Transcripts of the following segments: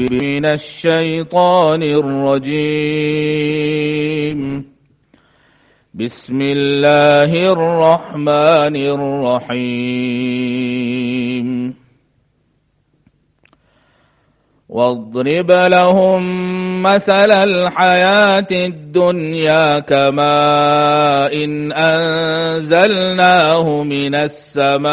من الشيطان الرجيم. بسم الله الرحمن الرحيم. واضرب لهم مثل الحياة الدنيا كماء إن أنزلناه من السماء.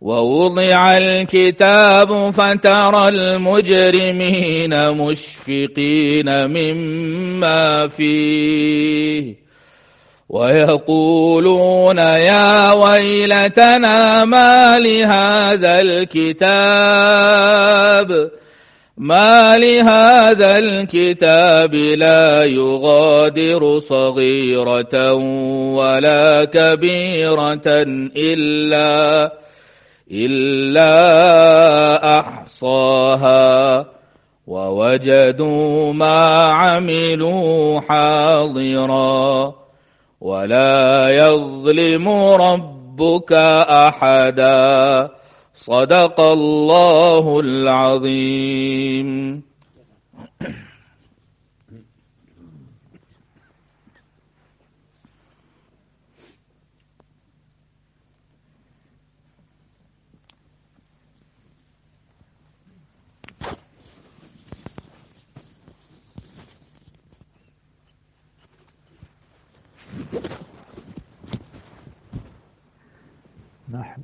ووضع الكتاب فترى المجرمين مشفقين مما فيه. ويقولون يا ويلتنا ما لهذا الكتاب؟ ما لهذا الكتاب لا يغادر صغيرة ولا كبيرة إلا إلا أحصاها ووجدوا ما عملوا حاضرا ولا يظلم ربك أحدا. صدق الله العظيم.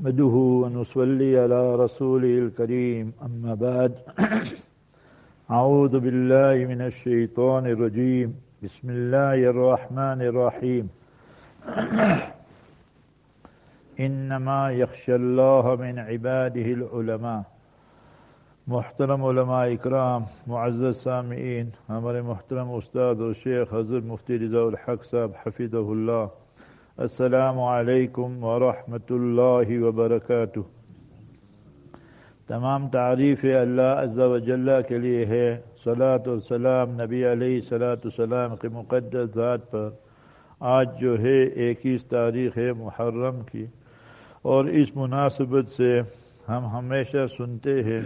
نحمده ونصلي على رسوله الكريم. أما بعد، أعوذ بالله من الشيطان الرجيم. بسم الله الرحمن الرحيم. إنما يخشى الله من عباده العلماء. محترم علماء اکرام، معزز سامعین، ہمارے محترم استاد اور شیخ حضرت مفتی رضا الحق صاحب حفظ اللہ. السلام علیکم ورحمۃ اللہ وبرکاتہ۔ تمام تعریف اللہ عز و جل کے لیے ہے۔ صلاۃ السلام نبی علیہ صلاۃ السلام کے مقدس ذات پر۔ آج جو ہے اکیس تاریخ ہے محرم کی۔ اور اس مناسبت سے ہم ہمیشہ سنتے ہیں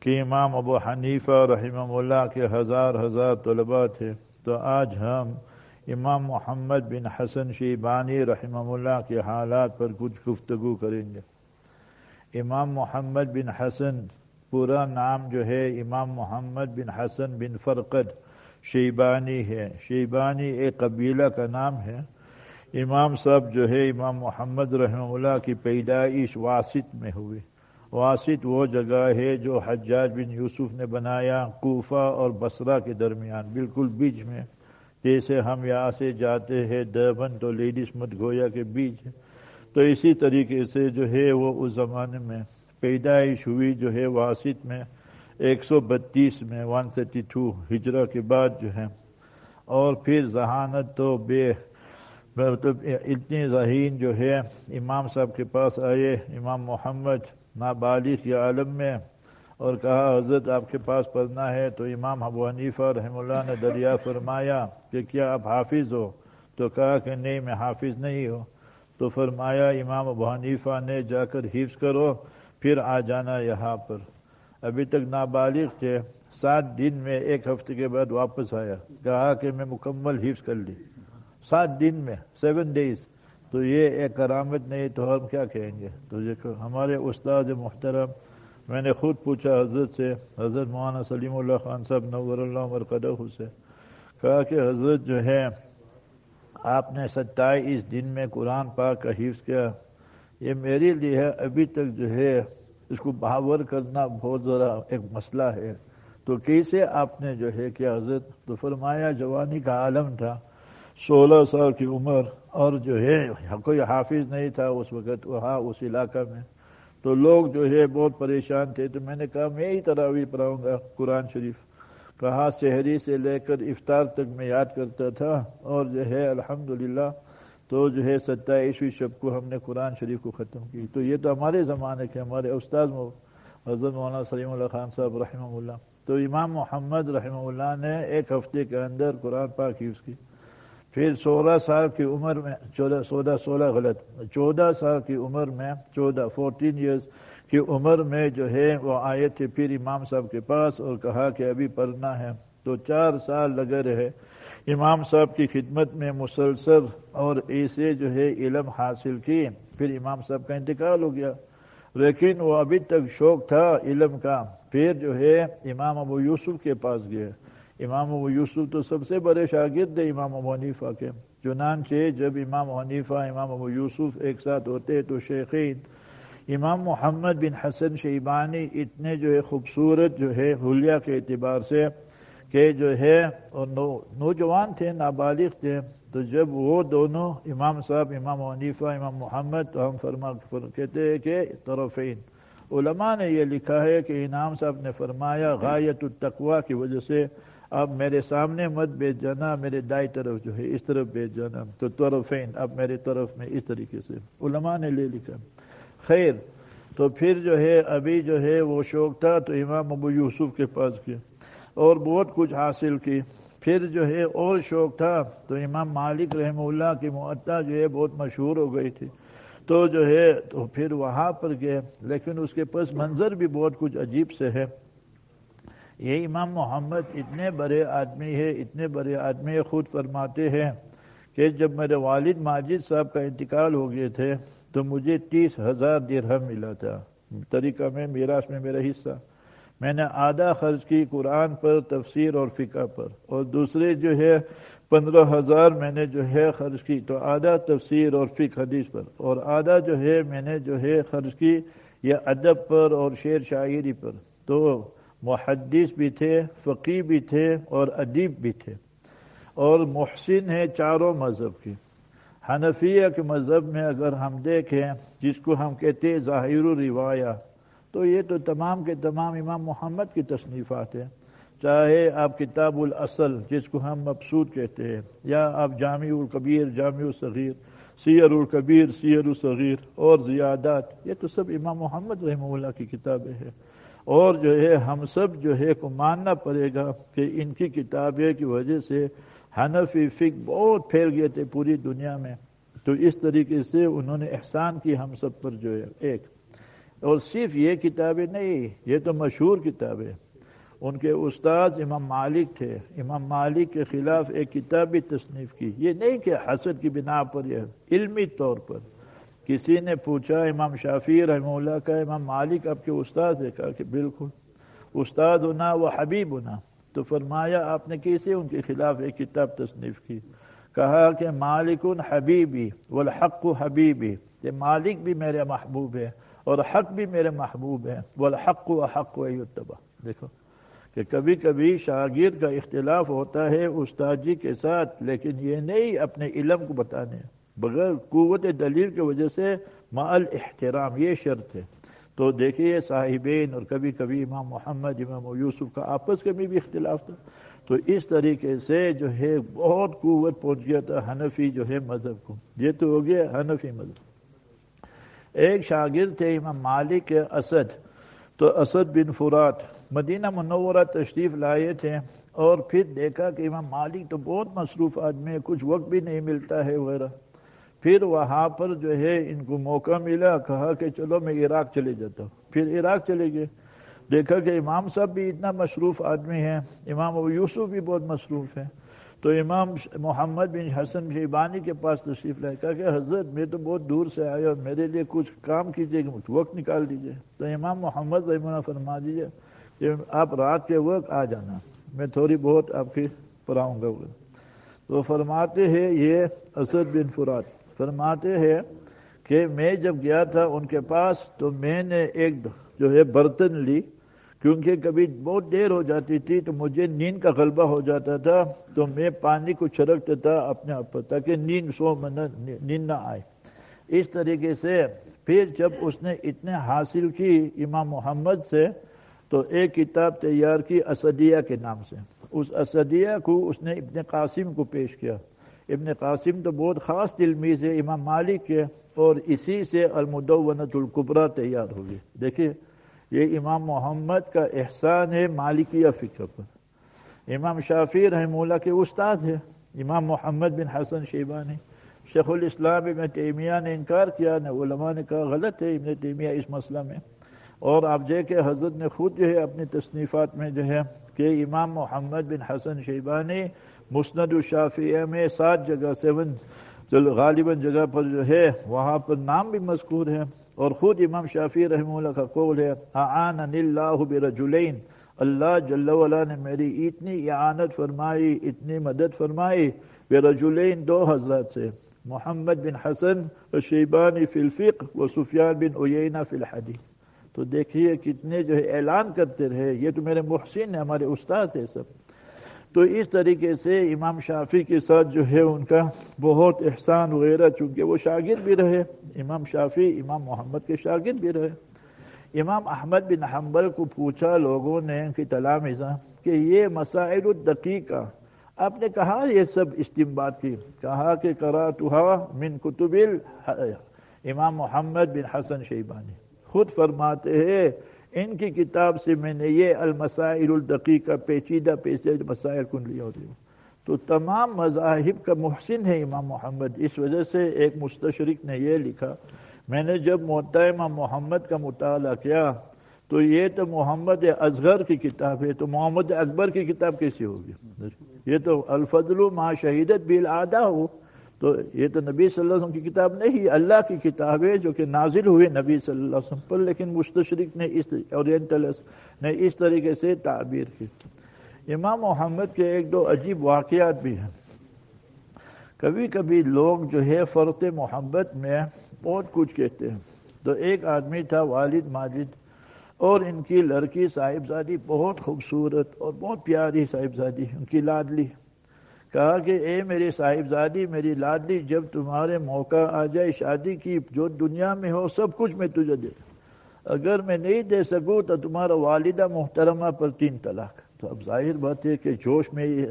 کہ امام ابو حنیفہ رحمہ اللہ کے ہزار ہزار طلباء تھے۔ تو آج ہم امام محمد بن حسن شیبانی رحمہ اللہ کے حالات پر کچھ گفتگو کریں گے۔ امام محمد بن حسن پورا نام جو ہے امام محمد بن حسن بن فرقد شیبانی ہے۔ شیبانی ایک قبیلہ کا نام ہے۔ امام صاحب جو ہے امام محمد رحمہ اللہ کی پیدائش واسط میں ہوئی۔ واسط وہ جگہ ہے جو حجاج بن یوسف نے بنایا کوفہ اور بصرہ کے درمیان، بالکل بیچ میں۔ جیسے ہم یہاں سے جاتے ہیں دربن تو لیڈیز مت گویا کے بیچ۔ تو اسی طریقے سے جو ہے وہ اس زمانے میں پیدائش ہوئی جو ہے واسط میں ایک سو بتیس میں ون سیٹی ٹو ہجرہ کے بعد جو ہے۔ اور پھر ذہانت تو بے مطلب اتنی ذہین جو ہے، امام صاحب کے پاس آئے، امام محمد نابالغ یا عالم میں۔ اور کہا، حضرت آپ کے پاس پڑھنا ہے تو امام ابو حنیفہ رحم اللہ نے دریا فرمایا کہ کیا آپ حافظ ہو؟ تو کہا کہ نہیں، میں حافظ نہیں ہوں۔ تو فرمایا، امام ابو حنیفہ نے جا کر حفظ کرو، پھر آ جانا یہاں پر۔ ابھی تک نابالغ تھے۔ سات دن میں ایک ہفتے کے بعد واپس آیا۔ کہا کہ میں مکمل حفظ کر لی۔ سات دن میں سیون ڈیز تو یہ ایک کرامت نہیں، تو ہم کیا کہیں گے؟ تو دیکھو ہمارے استاد محترم میں نے خود پوچھا حضرت سے، حضرت مولانا سلیم اللہ خان صاحب، نور اللہ مرکدہ سے، کہا کہ حضرت جو ہے، آپ نے ستائیس دن میں قرآن پاک کا حفظ کیا۔ یہ میرے لیے ابھی تک جو ہے، اس کو بہاور کرنا بہت ذرا ایک مسئلہ ہے۔ تو کیسے آپ نے جو ہے کہ حضرت؟ تو فرمایا، جوانی کا عالم تھا، سولہ سال کی عمر، اور جو ہے، کوئی حافظ نہیں تھا اس وقت، وہاں اس علاقہ میں۔ تو لوگ جو ہے بہت پریشان تھے تو میں نے کہا میں ہی تراوی پڑھاؤں گا قرآن شریف۔ کہا شہری سے لے کر افطار تک میں یاد کرتا تھا اور جو ہے الحمدللہ تو جو ہے ستائیسویں شب کو ہم نے قرآن شریف کو ختم کی۔ تو یہ تو ہمارے زمانے کے ہمارے استاد حضرت مولانا سلیم اللہ خان صاحب رحمہ اللہ۔ تو امام محمد رحمہ اللہ نے ایک ہفتے کے اندر قرآن پاک حفظ کی۔ پھر سولہ سال کی عمر میں چودہ سولہ سولہ غلط چودہ سال کی عمر میں چودہ فورٹین ایئرس کی عمر میں جو ہے وہ آئے تھے پھر امام صاحب کے پاس اور کہا کہ ابھی پڑھنا ہے تو چار سال لگے رہے۔ امام صاحب کی خدمت میں مسلسل اور ایسے جو ہے علم حاصل کی پھر امام صاحب کا انتقال ہو گیا۔ لیکن وہ ابھی تک شوق تھا علم کا۔ پھر جو ہے امام ابو یوسف کے پاس گئے۔ امام ابو یوسف تو سب سے بڑے شاگرد تھے امام ابو حنیفہ کے۔ چنانچہ جب امام حنیفہ، امام ابو یوسف ایک ساتھ ہوتے تو شیخین امام محمد بن حسن شیبانی اتنے جو ہے خوبصورت جو ہے حلیہ کے اعتبار سے کہ جو ہے نوجوان تھے، نابالغ تھے۔ تو جب وہ دونوں امام صاحب، امام عنیفہ امام محمد تو ہم فرما کہتے ہیں کہ طرفین۔ علماء نے یہ لکھا ہے کہ امام صاحب نے فرمایا، غایت التقوا کی وجہ سے اب میرے سامنے مت بیچ جانا میرے دائی طرف جو ہے اس طرف بیچ جانا تو طرفین، اب میرے طرف میں اس طریقے سے۔ علماء نے لے لکھا۔ خیر، تو پھر جو ہے ابھی جو ہے وہ شوق تھا تو امام ابو یوسف کے پاس گیا اور بہت کچھ حاصل کی۔ پھر جو ہے اور شوق تھا تو امام مالک رحمہ اللہ کی معطا جو ہے بہت مشہور ہو گئی تھی۔ تو جو ہے تو پھر وہاں پر گئے، لیکن اس کے پس منظر بھی بہت کچھ عجیب سے ہے۔ یہ امام محمد اتنے بڑے آدمی ہے اتنے بڑے آدمی خود فرماتے ہیں کہ جب میرے والد ماجد صاحب کا انتقال ہو گئے تھے تو مجھے تیس ہزار درہم ملا تھا۔ طریقہ میں، میراث میں میرا حصہ۔ میں نے آدھا خرچ کی قرآن پر، تفسیر اور فقہ پر۔ اور دوسرے جو ہے، پندرہ ہزار میں نے جو ہے خرچ کی۔ تو آدھا تفسیر اور فقہ حدیث پر۔ اور آدھا جو ہے، میں نے جو ہے خرچ کی یہ ادب پر اور شعر شاعری پر۔ تو محدث بھی تھے فقی بھی تھے اور ادیب بھی تھے۔ اور محسن ہے چاروں مذہب کی حنفیہ کے مذہب میں اگر ہم دیکھیں، جس کو ہم کہتے ہیں ظاہر و روایہ تو یہ تو تمام کے تمام امام محمد کی تصنیفات ہیں۔ چاہے آپ کتاب الاصل، جس کو ہم مبسود کہتے ہیں، یا آپ جامع القبیر جامع الصغیر، سیر القبیر سیر الصغیر اور زیادات، یہ تو سب امام محمد رحمہ اللہ کی کتابیں ہیں۔ اور جو ہے ہم سب جو ہے کو ماننا پڑے گا کہ ان کی کتابیں کی وجہ سے حنفی فک بہت پھیل گئے تھے پوری دنیا میں۔ تو اس طریقے سے انہوں نے احسان کی ہم سب پر جو ہے ایک۔ اور صرف یہ کتابیں نہیں، یہ تو مشہور کتابیں۔ ان کے استاد امام مالک تھے۔ امام مالک کے خلاف ایک کتاب بھی تصنیف کی۔ یہ نہیں کہ حسد کی بنا پر یہ علمی طور پر۔ کسی نے پوچھا، امام شافی رحمہ اللہ کا، امام مالک آپ کے استاد ہے، کہا کہ بالکل، استاد ہونا وہ حبیب ہونا۔ تو فرمایا، آپ نے کیسے ان کے خلاف ایک کتاب تصنیف کی؟ کہا کہ مالک حبیبی والحق حبیبی، کہ مالک بھی میرے محبوب ہے اور حق بھی میرے محبوب ہے والحق و حق و یتبع۔ دیکھو کہ کبھی کبھی شاگرد کا اختلاف ہوتا ہے استاد جی کے ساتھ، لیکن یہ نہیں اپنے علم کو بتانے۔ بغیر قوت دلیل کی وجہ سے مال احترام یہ شرط ہے۔ تو دیکھیے صاحبین اور کبھی کبھی امام محمد، امام یوسف کا آپس کے بھی اختلاف تھا۔ تو اس طریقے سے جو ہے بہت قوت پہنچ گیا تھا حنفی جو ہے مذہب کو۔ یہ تو ہو گیا حنفی مذہب۔ ایک شاگرد تھے امام مالک اسد۔ تو اسد بن فرات مدینہ منورہ تشریف لائے تھے اور پھر دیکھا کہ امام مالک تو بہت مصروف آدمی ہے، کچھ وقت بھی نہیں ملتا ہے وغیرہ۔ پھر وہاں پر جو ہے ان کو موقع ملا، کہا کہ چلو میں عراق چلے جاتا ہوں۔ پھر عراق چلے گئے۔ دیکھا کہ امام صاحب بھی اتنا مصروف آدمی ہیں، امام ابو یوسف بھی بہت مصروف ہیں۔ تو امام محمد بن حسن شیبانی کے پاس تشریف لائے، کہا کہ حضرت میں تو بہت دور سے آیا اور میرے لیے کچھ کام کیجیے کہ وقت نکال دیجیے تو امام محمد رحمہ فرما دیجیے کہ آپ رات کے وقت آ جانا، میں تھوڑی بہت آپ کی پڑھاؤں گا۔ تو فرماتے ہیں یہ اسد بن فرات۔ فرماتے ہیں کہ میں جب گیا تھا ان کے پاس تو میں نے ایک جو ہے برتن لی، کیونکہ کبھی بہت دیر ہو جاتی تھی تو مجھے نیند کا غلبہ ہو جاتا تھا، تو میں پانی کو چھڑکتا تھا اپنے آپ پر تاکہ نیند سو من نیند نہ آئے۔ اس طریقے سے پھر جب اس نے اتنے حاصل کی امام محمد سے، تو ایک کتاب تیار کی اسدیہ کے نام سے۔ اس اسدیہ کو اس نے ابن قاسم کو پیش کیا۔ ابن قاسم تو بہت خاص تلمیز ہے، امام مالک کے، اور اسی سے المدونت القبرہ تیار ہوگی۔ دیکھیے، یہ امام محمد کا احسان ہے مالکیہ فکر پر۔ امام شافی رحم اللہ کے استاد ہے امام محمد بن حسن شیبانی، شیخ الاسلام ابن تیمیہ نے انکار کیا، نہ علماء نے کہا غلط ہے، ابن تیمیہ اس مسئلہ میں۔ اور آپ جے کہ حضرت نے خود جو ہے اپنی تصنیفات میں جو ہے کہ امام محمد بن حسن شیبانی مسند الشافیہ میں سات جگہ، سیون غالباً جگہ پر جو ہے، وہاں پر نام بھی مذکور ہے اور خود امام شافی رحمہ اللہ کا قول ہے اللہ برجلین، اللہ جل وعلا نے میری اتنی اعانت فرمائی، اتنی مدد فرمائی برجلین دو حضرات سے، محمد بن حسن شیبانی فی الفق و سفیان بن عیینہ فی الحدیث۔ تو دیکھیے کتنے جو ہے اعلان کرتے رہے، یہ تو میرے محسن ہیں، ہمارے استاد ہیں سب۔ تو اس طریقے سے امام شافی کے ساتھ جو ہے ان کا بہت احسان وغیرہ، چونکہ وہ شاگرد بھی رہے، امام شافی امام محمد کے شاگرد بھی رہے۔ امام احمد بن حنبل کو پوچھا لوگوں نے ان کی تلامزہ کہ یہ مسائل الدقیقہ آپ نے کہا یہ سب استمباد کی؟ کہا کہ کرا من کتب امام محمد بن حسن شیبانی۔ خود فرماتے ہیں ان کی کتاب سے میں نے یہ المسائل الدقیقہ پیچیدہ پیچیدہ مسائل کن لیا ہوتی ہوں تو تمام مذاہب کا محسن ہے امام محمد۔ اس وجہ سے ایک مستشرق نے یہ لکھا، میں نے جب محتمہ محمد کا مطالعہ کیا، تو یہ تو محمد اصغر کی کتاب ہے، تو محمد اکبر کی کتاب کیسی ہوگی؟ یہ تو الفضل ما شہیدت بھی ہو۔ تو یہ تو نبی صلی اللہ علیہ وسلم کی کتاب نہیں، اللہ کی کتاب ہے جو کہ نازل ہوئے نبی صلی اللہ علیہ وسلم پر، لیکن مستشرق نے اس نے اس طریقے سے تعبیر کی۔ امام محمد کے ایک دو عجیب واقعات بھی ہیں۔ کبھی کبھی لوگ جو ہے فرق محبت میں بہت کچھ کہتے ہیں۔ تو ایک آدمی تھا والد ماجد اور ان کی لڑکی صاحبزادی بہت خوبصورت اور بہت پیاری صاحبزادی، ان کی لاڈلی کہا کہ اے میری صاحبزادی، میری لاڈلی جب تمہارے موقع آ جائے شادی کی، جو دنیا میں ہو، سب کچھ میں تجھے دے۔ اگر میں نہیں دے سکوں تو تمہارا والدہ محترمہ پر تین طلاق۔ تو اب ظاہر بات ہے کہ جوش میں ہی ہے۔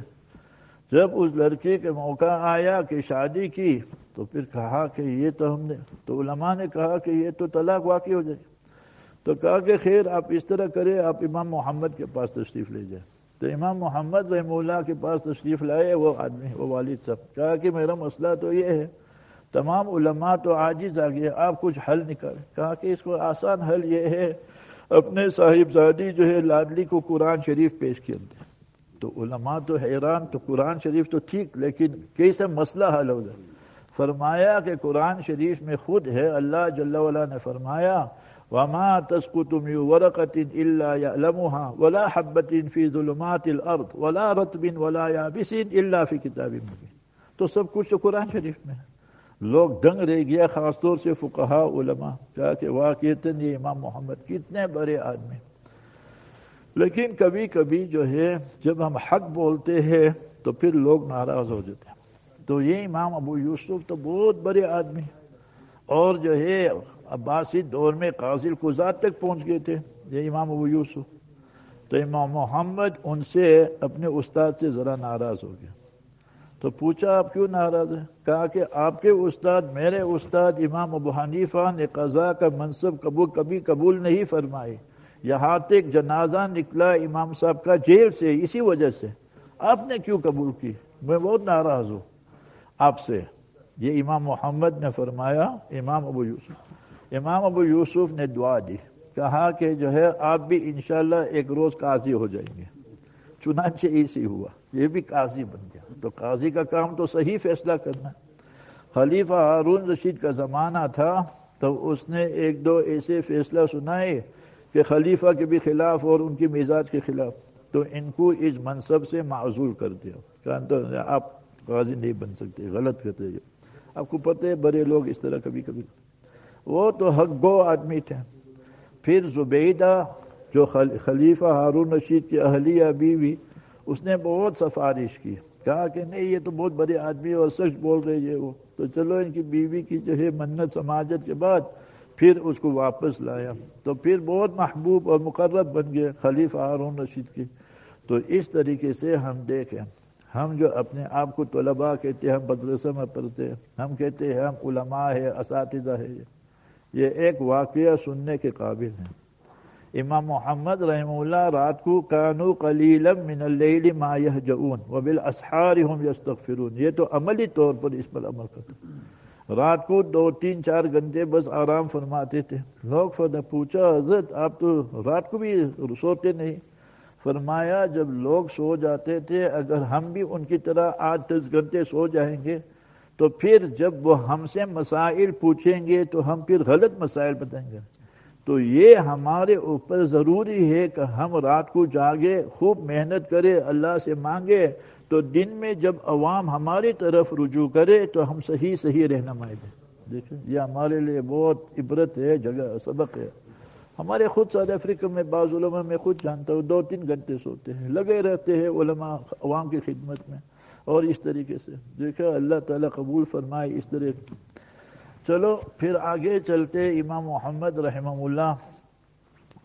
جب اس لڑکے کے موقع آیا کہ شادی کی، تو پھر کہا کہ یہ تو ہم نے، تو علماء نے کہا کہ یہ تو طلاق واقع ہو جائے۔ تو کہا کہ خیر، آپ اس طرح کرے آپ امام محمد کے پاس تشریف لے جائیں۔ تو امام محمد رحم اللہ کے پاس تشریف لائے، وہ آدمی، وہ والد صاحب، کہا کہ میرا مسئلہ تو یہ ہے، تمام علماء تو عاجز آ گئے، آپ کچھ حل نکالیں کہا کہ اس کو آسان حل یہ ہے، اپنے صاحب زادی جو ہے، لادلی کو قرآن شریف پیش کر دیں تو علماء تو حیران، تو قرآن شریف تو ٹھیک، لیکن کیسے مسئلہ حل ہو جائے؟ فرمایا کہ قرآن شریف میں خود ہے، اللہ جل نے فرمایا وما تسقط من ورقة إلا يعلمها ولا حبة في ظلمات الأرض ولا رطب ولا يابس إلا في كتاب مبين۔ تو سب کچھ تو قرآن شریف میں لوگ دنگ رہ گیا، خاص طور سے فقہا، علماء کہا کہ واقعتاً یہ امام محمد کتنے بڑے آدمی لیکن کبھی کبھی جو ہے، جب ہم حق بولتے ہیں، تو پھر لوگ ناراض ہو جاتے ہیں۔ تو یہ امام ابو یوسف تو بہت بڑے آدمی اور جو ہے عباسی دور میں قاضل قزات تک پہنچ گئے تھے، یہ امام ابو یوسف۔ تو امام محمد ان سے اپنے استاد سے ذرا ناراض ہو گیا۔ تو پوچھا، آپ کیوں ناراض ہیں؟ کہا کہ آپ کے استاد، میرے استاد امام ابو حنیفہ نے قضاء کا منصب قبول کبھی قبول نہیں فرمائے۔ یہاں تک جنازہ نکلا امام صاحب کا جیل سے، اسی وجہ سے۔ آپ نے کیوں قبول کی؟ میں بہت ناراض ہوں آپ سے۔ یہ امام محمد نے فرمایا، امام ابو یوسف۔ امام ابو یوسف نے دعا دی، کہا کہ جو ہے، آپ بھی انشاءاللہ ایک روز قاضی ہو جائیں گے۔ چنانچہ ایسی ہوا، یہ بھی قاضی بن گیا۔ تو قاضی کا کام تو صحیح فیصلہ کرنا۔ خلیفہ ہارون رشید کا زمانہ تھا، تو اس نے ایک دو ایسے فیصلہ سنائے کہ خلیفہ کے بھی خلاف اور ان کی مزاج کے خلاف۔ تو ان کو اس منصب سے معذول کر دیا۔ کہا، تو آپ قاضی نہیں بن سکتے، غلط کرتے آپ کو پتہ ہے، بڑے لوگ اس طرح کبھی کبھی وہ تو حق گو آدمی تھے۔ پھر زبیدہ جو خلیفہ ہارون رشید کی اہلیہ بیوی، اس نے بہت سفارش کی۔ کہا کہ نہیں، یہ تو بہت بڑے آدمی اور سچ بول رہے وہ۔ تو چلو ان کی بیوی کی جو ہے منت سماجت کے بعد پھر اس کو واپس لایا۔ تو پھر بہت محبوب اور مقرب بن گئے خلیفہ ہارون رشید کی۔ تو اس طریقے سے ہم دیکھیں۔ ہم جو اپنے آپ کو طلباء کہتے ہیں، ہم مدرسہ میں پڑھتے ہیں۔ ہم کہتے ہیں ہم علماء ہے اساتذہ ہے یہ ایک واقعہ سننے کے قابل ہیں۔ امام محمد رحم اللہ رات کو کانو قلیلم من اللیل ما یہجعون وبالاسحار هم یستغفرون۔ یہ تو عملی طور پر اس پر عمل کرتے رات کو دو، تین، چار گھنٹے بس آرام فرماتے تھے۔ لوگ فرد پوچھا، حضرت، آپ تو رات کو بھی سوتے نہیں؟ فرمایا، جب لوگ سو جاتے تھے، اگر ہم بھی ان کی طرح آٹھ، دس گھنٹے سو جائیں گے تو پھر جب وہ ہم سے مسائل پوچھیں گے تو ہم پھر غلط مسائل بتائیں گے۔ تو یہ ہمارے اوپر ضروری ہے کہ ہم رات کو جاگے، خوب محنت کرے، اللہ سے مانگے۔ تو دن میں جب عوام ہماری طرف رجوع کرے تو ہم صحیح صحیح رہنمائی دیں۔ دیکھیں، یہ ہمارے لیے بہت عبرت ہے، جگہ سبق ہے۔ ہمارے خود ساؤتھ افریقہ میں بعض علماء میں خود جانتا ہوں، دو تین گھنٹے سوتے ہیں، لگے رہتے ہیں علماء عوام کی خدمت میں۔ اور اس طریقے سے۔ دیکھا، اللہ تعالیٰ قبول فرمائے اس طرح چلو، پھر آگے چلتے امام محمد رحمہ اللہ۔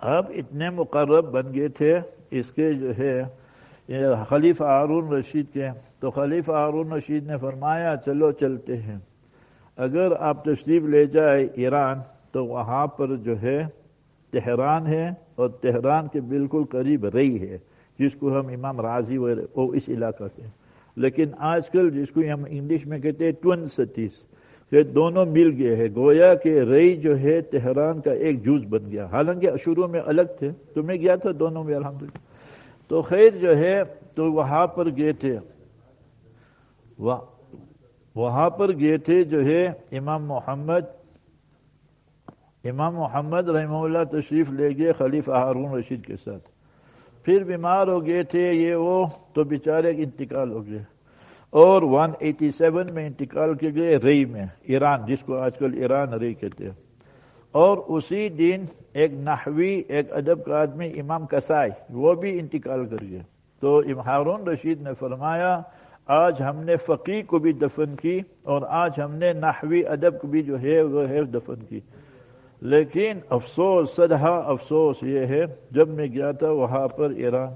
اب اتنے مقرب بن گئے تھے اس کے جو ہے خلیفہ ہارون رشید کے۔ تو خلیفہ ہارون رشید نے فرمایا، چلو چلتے ہیں۔ اگر آپ تشریف لے جائے ایران، تو وہاں پر جو ہے، تہران ہے اور تہران کے بالکل قریب رئی ہے، جس کو ہم امام راضی وہ اس علاقہ کے۔ لیکن آج کل جس کو ہم انگلش میں کہتے ہیں ٹون سٹیز کہ دونوں مل گئے ہیں۔ گویا کہ رئی جو ہے تہران کا ایک جوز بن گیا۔ حالانکہ شروع میں الگ تھے۔ تو میں گیا تھا دونوں میں الحمد تو خیر جو ہے، تو وہاں پر گئے تھے۔ وہاں پر گئے تھے جو ہے امام محمد امام محمد رحمہ اللہ تشریف لے گئے خلیف ہارون رشید کے ساتھ۔ پھر بیمار ہو گئے تھے، یہ وہ تو بیچارے انتقال ہو گئے۔ اور ون ایٹی سیون میں انتقال کے گئے رئی میں، ایران، جس کو آج کل ایران رئی کہتے ہیں۔ اور اسی دن ایک نحوی، ایک ادب کا آدمی امام کسائی وہ بھی انتقال کر گئے۔ تو ہارون رشید نے فرمایا، آج ہم نے فقی کو بھی دفن کی اور آج ہم نے نحوی ادب کو بھی جو ہے، وہ ہے دفن کی۔ لیکن افسوس سدہ افسوس یہ ہے، جب میں گیا تھا وہاں پر ایران،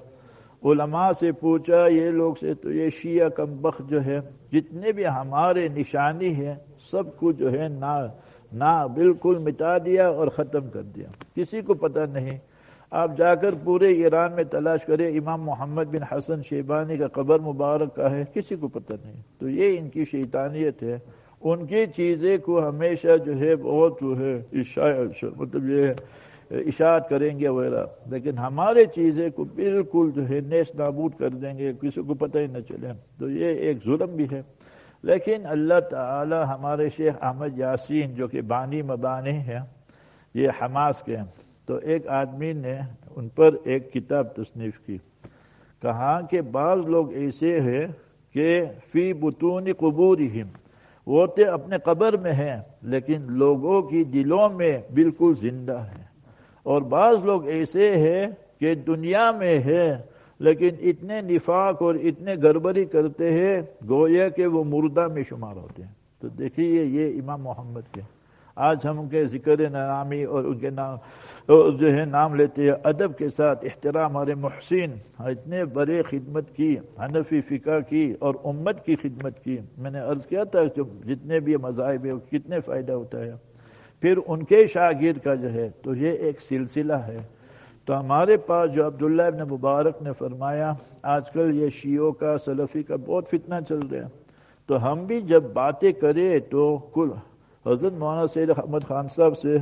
علماء سے پوچھا، یہ لوگ سے تو یہ شیعہ کم بخ جو ہے، جتنے بھی ہمارے نشانی ہیں، سب کو جو ہے نا نا بالکل مٹا دیا اور ختم کر دیا۔ کسی کو پتہ نہیں۔ آپ جا کر پورے ایران میں تلاش کرے امام محمد بن حسن شیبانی کا قبر مبارک کا ہے، کسی کو پتہ نہیں۔ تو یہ ان کی شیطانیت ہے۔ ان کی چیزیں کو ہمیشہ جو ہے بہت جو ہے مطلب یہ اشاعت کریں گے وغیرہ۔ لیکن ہمارے چیزیں کو بالکل جو ہے نیس نابود کر دیں گے، کسی کو پتہ ہی نہ چلے۔ تو یہ ایک ظلم بھی ہے۔ لیکن اللہ تعالی ہمارے شیخ احمد یاسین جو کہ بانی مبانی ہیں، یہ حماس کے ہیں۔ تو ایک آدمی نے ان پر ایک کتاب تصنیف کی۔ کہا کہ بعض لوگ ایسے ہیں کہ فی بطون قبورہم۔ وہ تو اپنے قبر میں ہیں، لیکن لوگوں کی دلوں میں بالکل زندہ ہیں۔ اور بعض لوگ ایسے ہیں کہ دنیا میں ہے لیکن اتنے نفاق اور اتنے گڑبڑی کرتے ہیں، گویا کہ وہ مردہ میں شمار ہوتے ہیں۔ تو دیکھیے یہ امام محمد کے آج ہم ان کے ذکر نامی اور ان کے نام جو ہے نام لیتے ہیں، ادب کے ساتھ، احترام ہمارے محسن ہاں، اتنے بڑے خدمت کی، حنفی فقہ کی اور امت کی خدمت کی۔ میں نے عرض کیا تھا کہ جتنے بھی مذاہب ہیں، کتنے فائدہ ہوتا ہے۔ پھر ان کے شاگرد کا جو ہے، تو یہ ایک سلسلہ ہے۔ تو ہمارے پاس جو عبداللہ ابن مبارک نے فرمایا، آج کل یہ شیعوں کا، سلفی کا بہت فتنہ چل رہا ہے۔ تو ہم بھی جب باتیں کریں تو کل حضرت مولانا سید احمد خان صاحب سے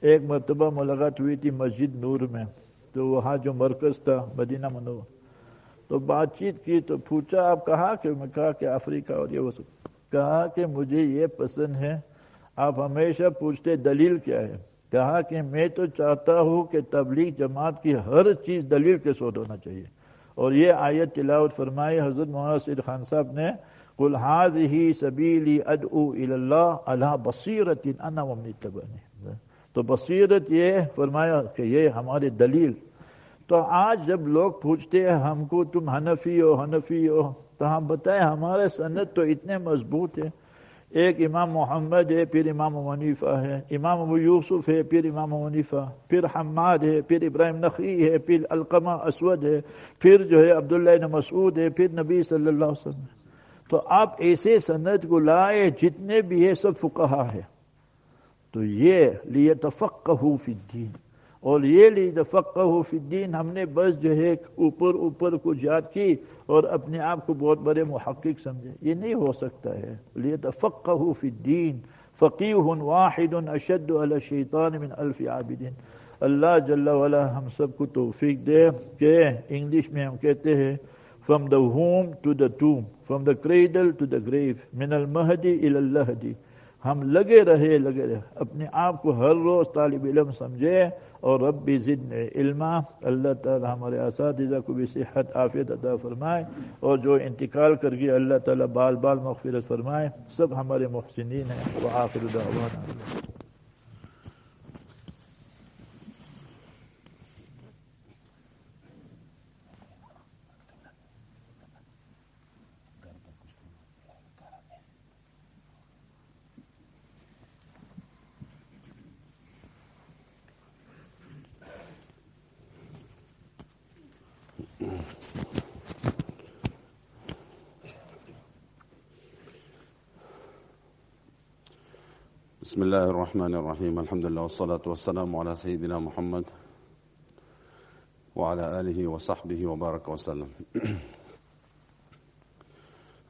ایک مرتبہ ملاقات ہوئی تھی مسجد نور میں، تو وہاں جو مرکز تھا مدینہ منور تو بات چیت کی، تو پوچھا، آپ کہا کہ؟ میں کہا کہ افریقہ اور یہ وہ سب۔ کہا کہ مجھے یہ پسند ہے، آپ ہمیشہ پوچھتے دلیل کیا ہے۔ کہا کہ میں تو چاہتا ہوں کہ تبلیغ جماعت کی ہر چیز دلیل کے سوت ہونا چاہیے۔ اور یہ آیت تلاوت فرمائی، حضرت مولانا سید خان صاحب نے قل هذه سبیلی ادعو اللہ اللہ بصیرت انا ومن اتبعنی تو بصیرت یہ فرمایا کہ یہ ہمارے دلیل تو آج جب لوگ پوچھتے ہیں ہم کو تم حنفی ہو حنفی ہو، تو ہم بتائیں ہمارے سنت تو اتنے مضبوط ہے ایک امام محمد ہے، پھر امام منیفہ ہے، امام ابو یوسف ہے، پھر امام منیفہ پھر حماد ہے، پھر ابراہیم نقی ہے، پھر القمہ اسود ہے، پھر جو ہے عبداللہ مسعود ہے، پھر نبی صلی اللہ علیہ وسلم۔ تو آپ ایسے سند کو لائے جتنے بھی ہے سب فقہا ہے تو یہ لیے فی الدین۔ اور یہ لیے فی الدین ہم نے بس جو ہے اوپر اوپر کو یاد کی اور اپنے آپ کو بہت بڑے محقق سمجھے۔ یہ نہیں ہو سکتا ہے۔ لیے فی الدین۔ فقی واحد اشد الشیطان من الف عابدین۔ اللہ جل وعلا ہم سب کو توفیق دے کہ انگلش میں ہم کہتے ہیں from the home to the tomb from the cradle to the grave من المہدی الہدی ہم لگے رہے لگے رہے۔ اپنے آپ کو ہر روز طالب علم سمجھے اور رب بھی ضد علما۔ اللہ تعالی ہمارے اساتذہ کو بھی صحت، عافیت عطا فرمائے اور جو انتقال کر گیا اللہ تعالی بال بال مغفرت فرمائے، سب ہمارے محسنین ہیں۔ وہ آخر دعوانا۔ بسم الله الرحمن الرحيم. الحمد لله والصلاة والسلام على سيدنا محمد وعلى آله وصحبه وبارك وسلم.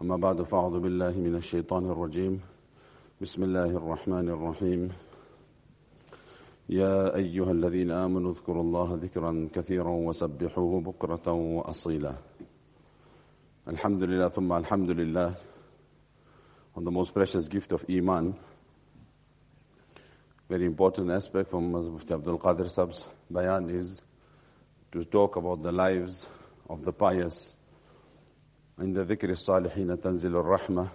أما بعد فأعوذ بالله من الشيطان الرجيم. بسم الله الرحمن الرحيم. يا أيها الذين آمنوا اذكروا الله ذكرا كثيرا وسبحوه بكرة وأصيلا. الحمد لله ثم الحمد لله. On the most precious gift of Iman very important aspect from Mufti Abdul Qadir Sab's bayan is to talk about the lives of the pious. In the dhikr salihin tanzil rahmah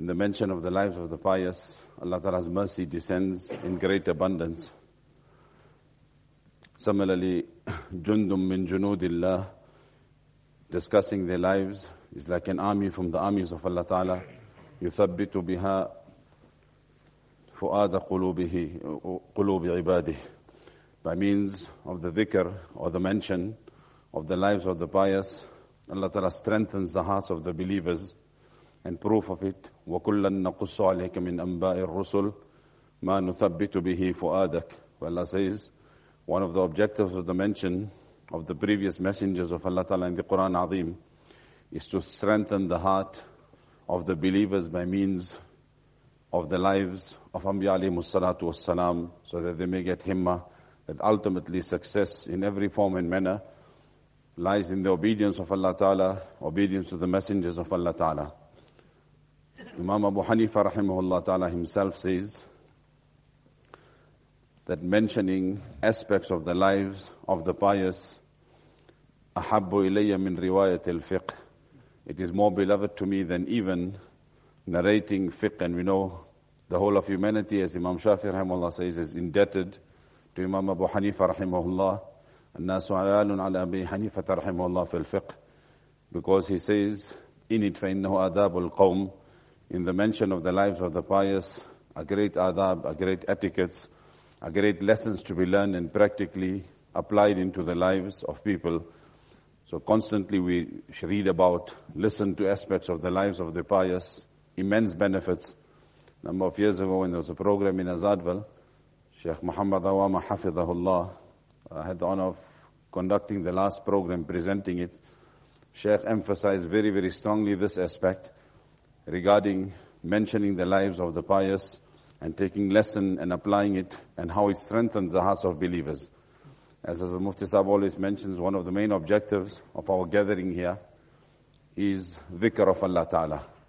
in the mention of the lives of the pious, Allah Ta'ala's mercy descends in great abundance. Similarly, jundum min junudillah, discussing their lives is like an army from the armies of Allah Ta'ala. يثبت بها فؤاد قلوبه قلوب عباده by means of the dhikr or the mention of the lives of the pious Allah Ta'ala strengthens the hearts of the believers and proof of it وَكُلًّا نَقُصُّ عَلَيْكَ مِنْ أَنْبَاءِ الرُّسُلِ مَا نُثَبِّتُ بِهِ فُؤَادَكَ Allah says one of the objectives of the mention of the previous messengers of Allah Ta'ala in the Quran Azim is to strengthen the heart of the believers by means of the lives of Anbiya alayhi salatu wassalam so that they may get himmah, that ultimately success in every form and manner lies in the obedience of Allah Ta'ala, obedience to the messengers of Allah Ta'ala. Imam Abu Hanifa rahimahullah Ta'ala himself says that mentioning aspects of the lives of the pious أحب إلي من رواية الفقه It is more beloved to me than even narrating fiqh and we know the whole of humanity, as Imam Shafi rahimahullah says, is indebted to Imam Abu Hanifa rahimahullah. الناس عيال على أبي حنيفة رحمه الله في الفقه because he says in it فإنه آداب القوم in the mention of the lives of the pious a great adab, a great etiquettes, a great lessons to be learned and practically applied into the lives of people. So constantly we read about, listen to aspects of the lives of the pious, immense benefits number of years ago when there was a program in Azadwal, Sheikh Muhammad Awama Hafidahullah, I had the honor of conducting the last program, presenting it. Sheikh emphasized very, very strongly this aspect regarding mentioning the lives of the pious and taking lesson and applying it and how it strengthens the hearts of believers. As, as the Mufti Sahib always mentions, one of the main objectives of our gathering here is dhikr of Allah Ta'ala.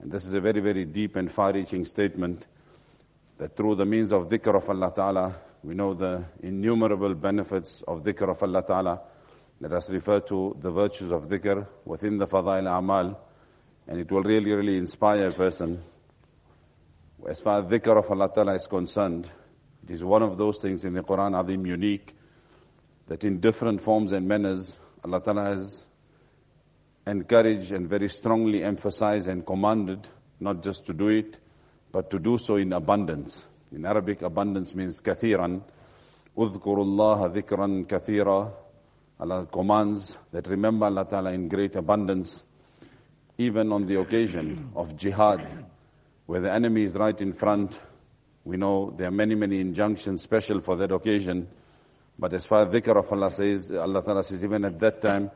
And this is a very, very deep and far-reaching statement that through the means of dhikr of Allah Ta'ala, we know the innumerable benefits of dhikr of Allah Ta'ala. Let us refer to the virtues of dhikr within the fadail amal, and it will really, really inspire a person. As far as dhikr of Allah Ta'ala is concerned, it is one of those things in the Quran Adim unique, that in different forms and manners, Allah Ta'ala has encouraged and very strongly emphasized and commanded not just to do it, but to do so in abundance. In Arabic, abundance means kathiran. Udhkurullah dhikran kathira. Allah commands that remember Allah Ta'ala in great abundance, even on the occasion of jihad, where the enemy is right in front. We know there are many, many injunctions special for that occasion. But as far as dhikr of Allah says, Allah Ta'ala says, even at that time,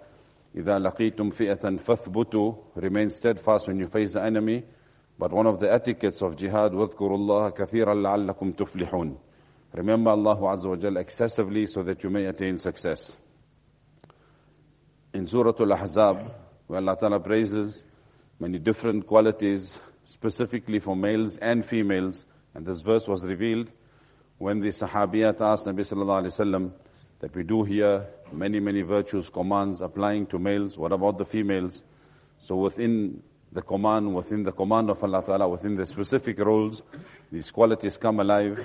إِذَا لَقِيتُمْ فِئَةً فَثْبُتُوا Remain steadfast when you face the enemy. But one of the etiquettes of jihad, وَاذْكُرُوا اللَّهَ كَثِيرًا لَعَلَّكُمْ تُفْلِحُونَ Remember Allah Azza wa Jal excessively so that you may attain success. In Surah Al-Ahzab, where Allah Ta'ala praises many different qualities specifically for males and females, and this verse was revealed when the Sahabiyat asked Nabi Sallallahu Alaihi Wasallam, that we do hear many, many virtues, commands applying to males. What about the females? So within the command, within the command of Allah Ta'ala, within the specific roles, these qualities come alive,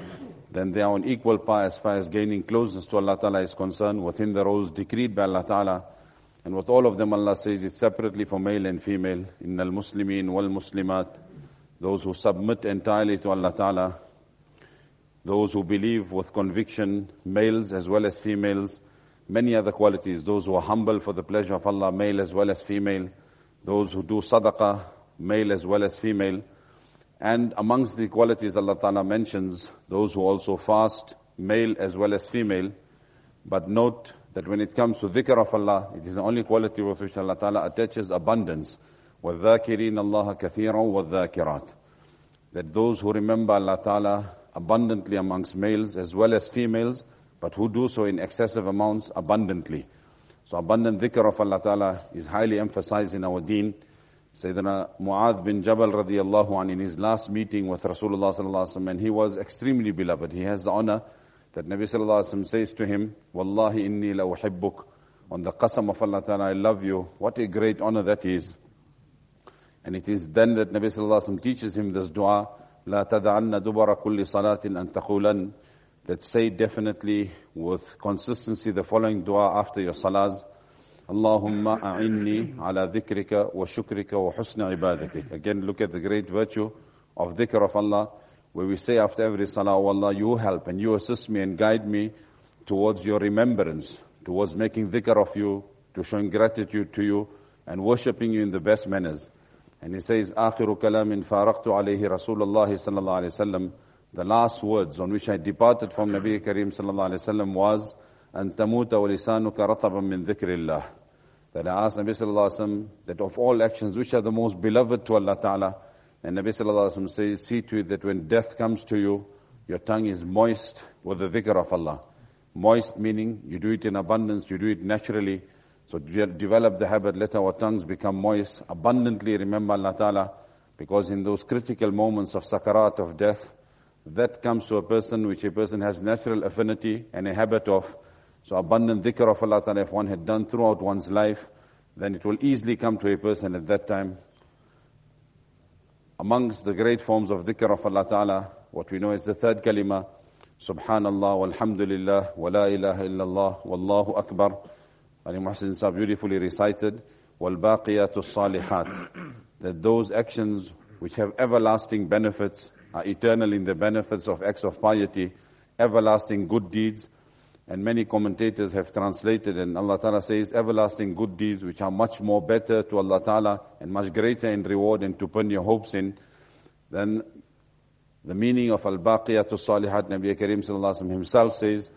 then they are on equal par as far as gaining closeness to Allah Ta'ala is concerned, within the roles decreed by Allah Ta'ala. And with all of them, Allah says it's separately for male and female. In al-Muslimin wal-Muslimat, those who submit entirely to Allah Ta'ala, those who believe with conviction, males as well as females, many other qualities, those who are humble for the pleasure of Allah, male as well as female, those who do sadaqah, male as well as female, and amongst the qualities Allah Ta'ala mentions, those who also fast, male as well as female, but note that when it comes to dhikr of Allah, it is the only quality with which Allah Ta'ala attaches abundance. وَالذَّاكِرِينَ اللَّهَ كَثِيرًا وَالذَّاكِرَاتِ That those who remember Allah Ta'ala abundantly amongst males as well as females, but who do so in excessive amounts abundantly. So abundant dhikr of Allah Ta'ala is highly emphasized in our deen. Sayyidina Mu'adh bin Jabal radiallahu an in his last meeting with Rasulullah sallallahu alaihi wasallam, and he was extremely beloved. He has the honor that Nabi sallallahu alaihi wasallam says to him, Wallahi inni la. On the qasam of Allah Ta'ala, I love you. What a great honor that is. And it is then that Nabi sallallahu alaihi wasallam teaches him this dua, لا تدعن دبر كل صلاة أن تقولن that say definitely with consistency the following dua after your salahs اللهم أعني على ذكرك وشكرك وحسن عبادتك again look at the great virtue of dhikr of Allah where we say after every salah oh Allah you help and you assist me and guide me towards your remembrance towards making dhikr of you to showing gratitude to you and worshipping you in the best manners and he says, آخر كلام فارقت عليه رسول الله صلى الله عليه وسلم. The last words on which I departed from Nabi Kareem صلى الله عليه وسلم was, أن تموت ولسانك رطبا من ذكر الله. That I asked Nabi صلى الله عليه وسلم that of all actions, which are the most beloved to Allah Ta'ala? And Nabi صلى الله عليه وسلم says, see to it that when death comes to you, your tongue is moist with the dhikr of Allah. Moist meaning you do it in abundance, you do it naturally, so develop the habit, let our tongues become moist, abundantly remember Allah Ta'ala, because in those critical moments of sakarat, of death, that comes to a person which a person has natural affinity and a habit of. So abundant dhikr of Allah Ta'ala, if one had done throughout one's life, then it will easily come to a person at that time. Amongst the great forms of dhikr of Allah Ta'ala, what we know is the third kalima, Subhanallah, walhamdulillah, wa la ilaha illallah, wallahu akbar. Ali Muhsin Sa beautifully recited, وَالْبَاقِيَاتُ الصَّالِحَاتِ That those actions which have everlasting benefits are eternal in the benefits of acts of piety, everlasting good deeds. And many commentators have translated, and Allah Ta'ala says, everlasting good deeds which are much more better to Allah Ta'ala and much greater in reward and to put your hopes in. Then the meaning of Al-Baqiyatul Salihat, Nabi Karim Sallallahu Alaihi Wasallam himself says,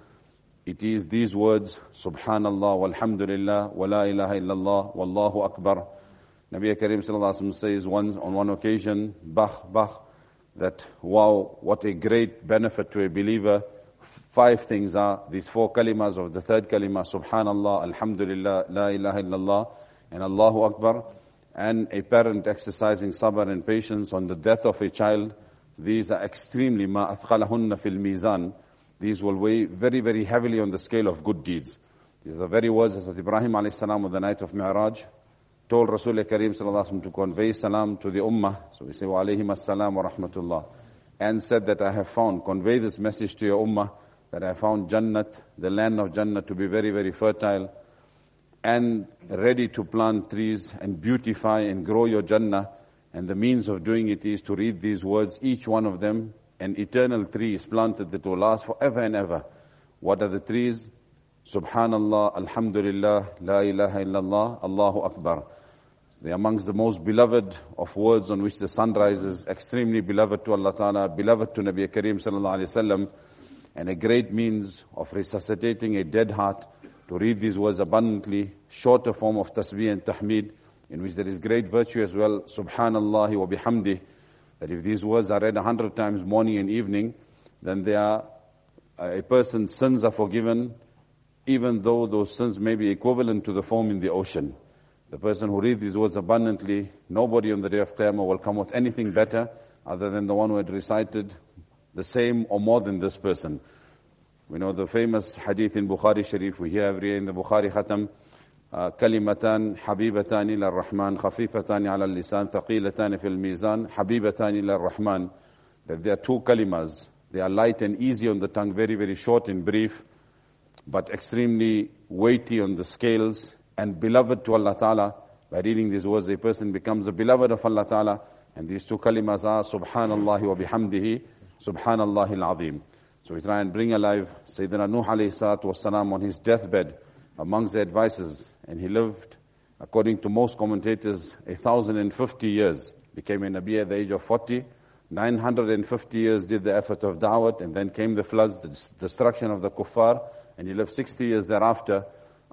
it is these words, Subhanallah, walhamdulillah, wa la ilaha illallah, wallahu akbar. Nabi Karim sallallahu says once on one occasion, Bach, Bach, that wow, what a great benefit to a believer. Five things are these four kalimas of the third kalima, Subhanallah, Alhamdulillah, La ilaha illallah, and Allahu Akbar. And a parent exercising sabr and patience on the death of a child. These are extremely ma fil mizan. These will weigh very, very heavily on the scale of good deeds. These are the very words of Ibrahim alayhi on the night of Mi'raj told Rasul Kareem sallallahu to convey salam to the ummah. So we say, wa alayhim as-salam wa rahmatullah. And said that I have found, convey this message to your ummah, that I found Jannat, the land of Jannat to be very, very fertile and ready to plant trees and beautify and grow your Jannah. And the means of doing it is to read these words, each one of them, an eternal tree is planted that will last forever and ever. What are the trees? Subhanallah, Alhamdulillah, La ilaha illallah, Allahu Akbar. They are amongst the most beloved of words on which the sun rises, extremely beloved to Allah Ta'ala, beloved to Nabi Kareem Sallallahu Alaihi Wasallam, and a great means of resuscitating a dead heart to read these words abundantly, shorter form of tasbih and tahmid, in which there is great virtue as well, subhanallah wa bihamdi, that if these words are read a hundred times morning and evening, then they are, uh, a person's sins are forgiven, even though those sins may be equivalent to the foam in the ocean. The person who reads these words abundantly, nobody on the day of Qiyamah will come with anything better other than the one who had recited the same or more than this person. We know the famous hadith in Bukhari Sharif, we hear every in the Bukhari Khatam, كلمتان حبيبتان إلى الرحمن خفيفتان على اللسان ثقيلتان في الميزان حبيبتان إلى الرحمن that there are two kalimas they are light and easy on the tongue very very short and brief but extremely weighty on the scales and beloved to Allah Ta'ala. By reading these words, a person becomes a beloved of Allah Ta'ala. And these two kalimas are Subhanallah wa bihamdihi, Subhanallah al-Azim. So we try and bring alive Sayyidina Nuh alayhi salatu wasalam on his deathbed amongst the advices. and he lived, according to most commentators, 1,050 years. Became a Nabi at the age of 40. 950 years did the effort of da'wat, and then came the floods, the destruction of the kuffar, and he lived 60 years thereafter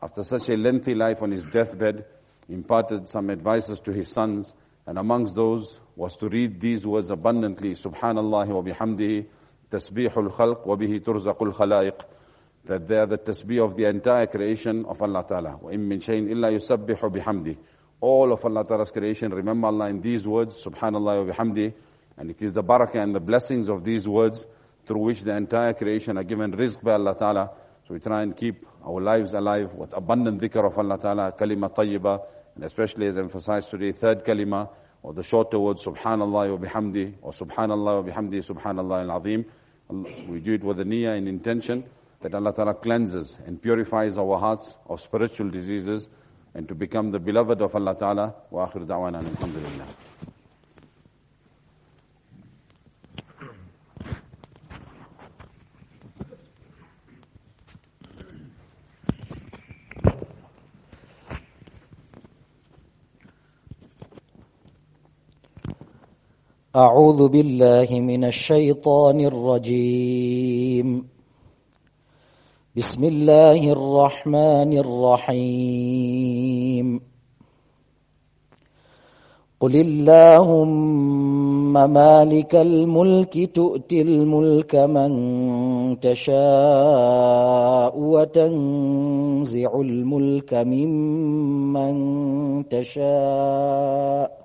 after such a lengthy life on his deathbed, imparted some advices to his sons, and amongst those was to read these words abundantly, Subhanallah wa bihamdihi, tasbihul khalq wa bihi turzaqul khalaiq, that they are the tasbih of the entire creation of Allah Ta'ala. وَإِن مِّن شَيْءٍ إِلَّا يُسَبِّحُ بِحَمْدِهِ All of Allah Ta'ala's creation, remember Allah in these words, Subhanallah wa bihamdihi, and it is the barakah and the blessings of these words through which the entire creation are given rizq by Allah Ta'ala, so we try and keep our lives alive with abundant dhikr of Allah Ta'ala, kalima tayyibah, and especially as emphasized today, third kalima, or the shorter word, subhanallah wa bihamdi, or subhanallah wa bihamdi, subhanallah al-azim. We do it with the niyyah and intention that Allah Ta'ala cleanses and purifies our hearts of spiritual diseases and to become the beloved of Allah Ta'ala. Wa akhir da'wana alhamdulillah. أعوذ بالله من الشيطان الرجيم بسم الله الرحمن الرحيم. قل اللهم مالك الملك تؤتي الملك من تشاء وتنزع الملك ممن تشاء.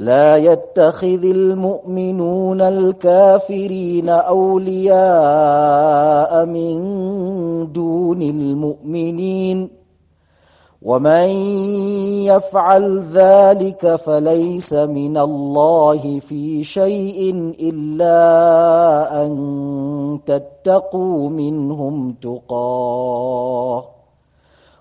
لا يتخذ المؤمنون الكافرين أولياء من دون المؤمنين ومن يفعل ذلك فليس من الله في شيء إلا أن تتقوا منهم تقاة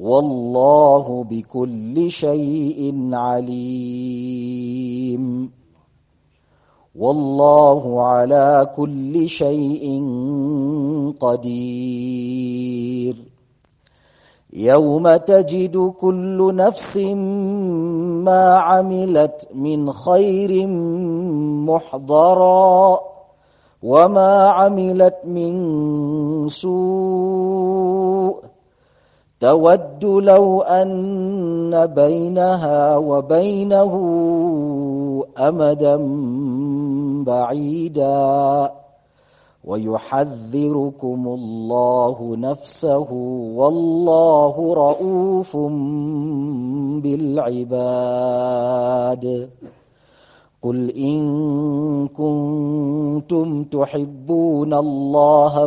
والله بكل شيء عليم. والله على كل شيء قدير. يوم تجد كل نفس ما عملت من خير محضرا وما عملت من سوء تود لو أن بينها وبينه أمدا بعيدا. ويحذركم الله نفسه والله رؤوف بالعباد. قل إن كنتم تحبون الله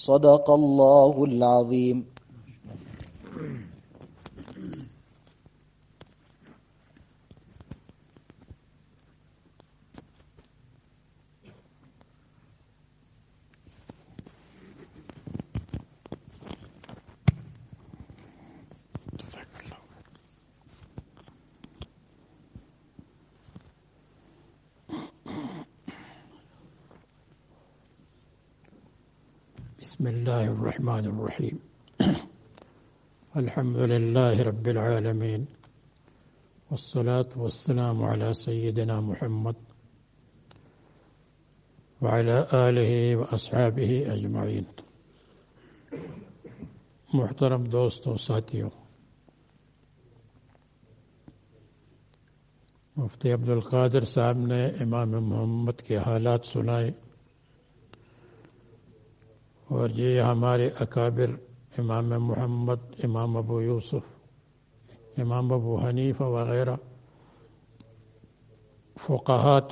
صدق الله العظيم. بسم الله الرحمن الرحيم. الحمد لله رب العالمين والصلاة والسلام على سيدنا محمد وعلى آله وأصحابه أجمعين. محترم دوستوں ساتھیوں مفتی عبد القادر صاحب نے امام محمد کے حالات سنائے. اور یہ ہمارے اکابر امام محمد، امام ابو یوسف، امام ابو حنیفہ وغیرہ فقہات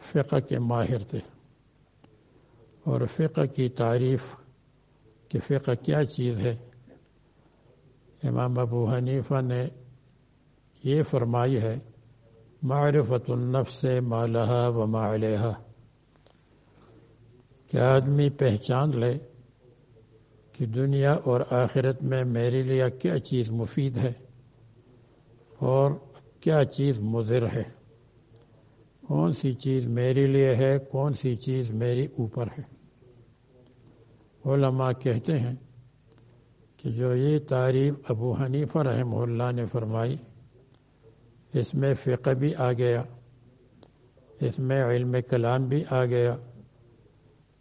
فقہ کے ماہر تھے۔ اور فقہ کی تعریف کہ فقہ کیا چیز ہے؟ امام ابو حنیفہ نے یہ فرمائی ہے معرفت النفس ما لها وما علیہا۔ کہ آدمی پہچان لے کہ دنیا اور آخرت میں میرے لیے کیا چیز مفید ہے اور کیا چیز مضر ہے۔ کون سی چیز میرے لیے ہے، کون سی چیز میری اوپر ہے۔ علماء کہتے ہیں کہ جو یہ تعریف ابو حنیفہ رحمہ اللہ نے فرمائی، اس میں فقہ بھی آ گیا، اس میں علم کلام بھی آ گیا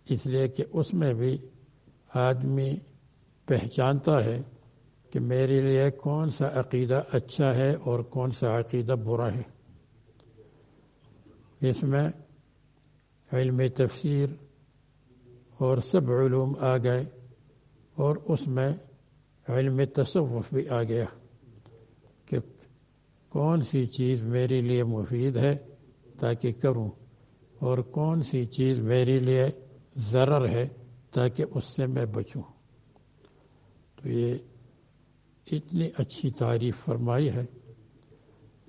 اس لیے کہ اس میں بھی آدمی پہچانتا ہے کہ میرے لیے کون سا عقیدہ اچھا ہے اور کون سا عقیدہ برا ہے۔ اس میں علم تفسیر اور سب علوم آ گئے اور اس میں علم تصوف بھی آ گیا کہ کون سی چیز میرے لیے مفید ہے تاکہ کروں اور کون سی چیز میرے لیے ضرر ہے تاکہ اس سے میں بچوں۔ تو یہ اتنی اچھی تعریف فرمائی ہے۔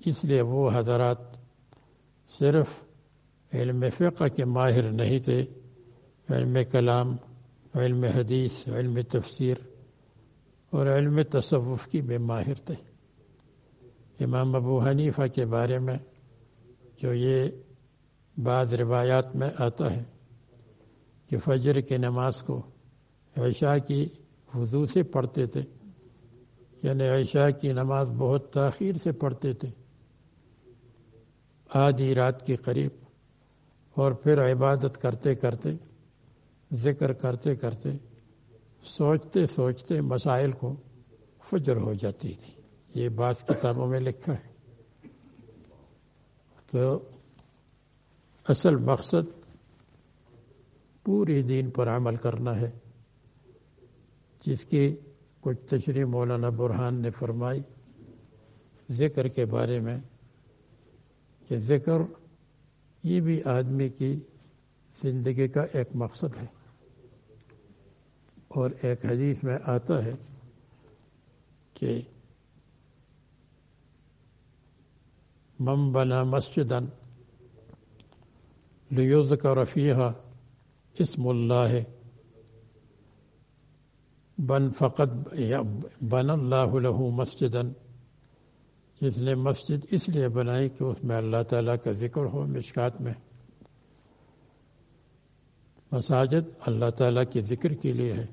اس لیے وہ حضرات صرف علم فقہ کے ماہر نہیں تھے۔ علم کلام، علم حدیث، علم تفسیر اور علم تصوف کی بے ماہر تھے۔ امام ابو حنیفہ کے بارے میں جو یہ بعض روایات میں آتا ہے۔ کہ فجر کی نماز کو عشاء کی وضو سے پڑھتے تھے۔ یعنی عشاء کی نماز بہت تاخیر سے پڑھتے تھے۔ آدھی رات کے قریب۔ اور پھر عبادت کرتے کرتے، ذکر کرتے کرتے، سوچتے سوچتے مسائل کو فجر ہو جاتی تھی۔ یہ بعض کتابوں میں لکھا ہے۔ تو اصل مقصد پوری دین پر عمل کرنا ہے۔ جس کی کچھ تشریح مولانا برحان نے فرمائی، ذکر کے بارے میں کہ ذکر یہ بھی آدمی کی زندگی کا ایک مقصد ہے۔ اور ایک حدیث میں آتا ہے کہ من بنا مسجدا لیذکر فیہا اسم اللہ ہے۔ بن فقط بن اللہ له مسجدا۔ جس نے مسجد اس لیے بنائی کہ اس میں اللہ تعالیٰ کا ذکر ہو مشکات میں۔ مساجد اللہ تعالیٰ کے ذکر کے لیے ہے۔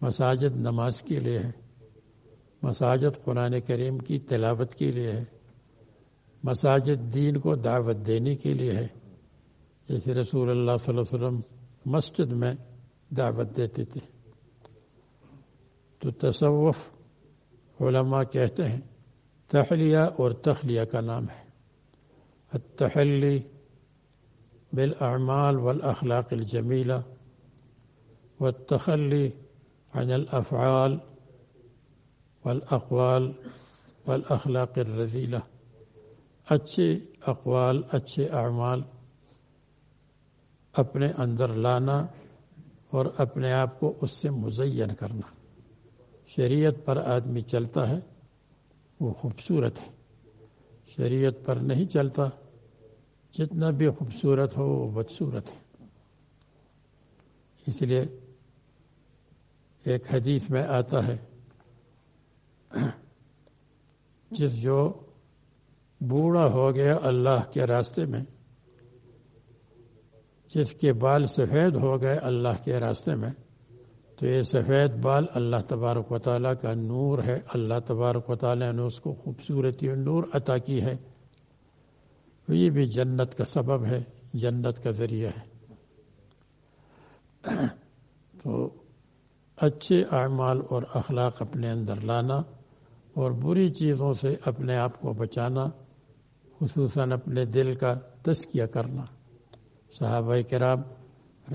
مساجد نماز کے لیے ہے۔ مساجد قرآن کریم کی تلاوت کے لیے ہے۔ مساجد دین کو دعوت دینے کے لیے ہے۔ جیسے رسول اللہ صلی اللہ علیہ وسلم مسجد میں دعوت دیتے تھے تو تصوف علماء کہتے ہیں تحلیہ اور تخلیہ کا نام ہے التحلی بالاعمال والاخلاق الجمیلہ والتخلی عن الافعال والاقوال والاخلاق الرزیلہ اچھے اقوال اچھے اعمال اپنے اندر لانا اور اپنے آپ کو اس سے مزین کرنا۔ شریعت پر آدمی چلتا ہے، وہ خوبصورت ہے۔ شریعت پر نہیں چلتا، جتنا بھی خوبصورت ہو، وہ بدصورت ہے۔ اس لیے ایک حدیث میں آتا ہے، جس جو بوڑھا ہو گیا اللہ کے راستے میں جس کے بال سفید ہو گئے اللہ کے راستے میں، تو یہ سفید بال اللہ تبارک و تعالیٰ کا نور ہے۔ اللہ تبارک و تعالیٰ نے اس کو خوبصورتی اور نور عطا کی ہے۔ یہ بھی جنت کا سبب ہے، جنت کا ذریعہ ہے۔ تو اچھے اعمال اور اخلاق اپنے اندر لانا اور بری چیزوں سے اپنے آپ کو بچانا، خصوصاً اپنے دل کا تسکیہ کرنا۔ صحابہ کرام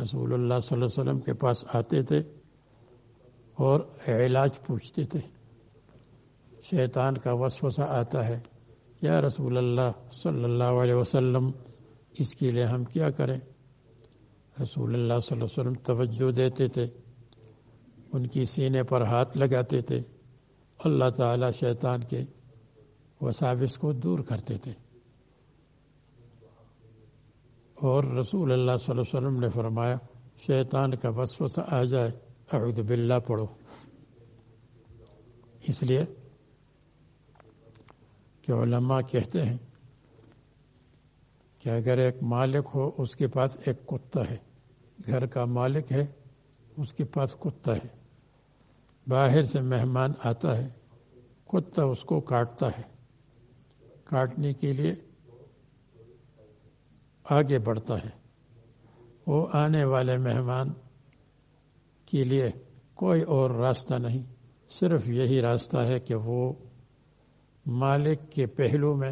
رسول اللہ صلی اللہ علیہ وسلم کے پاس آتے تھے اور علاج پوچھتے تھے۔ شیطان کا وسوسہ آتا ہے۔ یا رسول اللہ صلی اللہ علیہ وسلم، اس کے لیے ہم کیا کریں؟ رسول اللہ صلی اللہ علیہ وسلم توجہ دیتے تھے۔ ان کی سینے پر ہاتھ لگاتے تھے۔ اللہ تعالی شیطان کے وساوس کو دور کرتے تھے۔ اور رسول اللہ صلی اللہ علیہ وسلم نے فرمایا، شیطان کا وسوسہ آ جائے، اعوذ باللہ پڑھو۔ اس لیے کہ علماء کہتے ہیں کہ اگر ایک مالک ہو، اس کے پاس ایک کتا ہے۔ گھر کا مالک ہے، اس کے پاس کتا ہے۔ باہر سے مہمان آتا ہے، کتا اس کو کاٹتا ہے۔ کاٹنے کے لیے آگے بڑھتا ہے۔ وہ آنے والے مہمان کے لیے کوئی اور راستہ نہیں۔ صرف یہی راستہ ہے کہ وہ مالک کے پہلو میں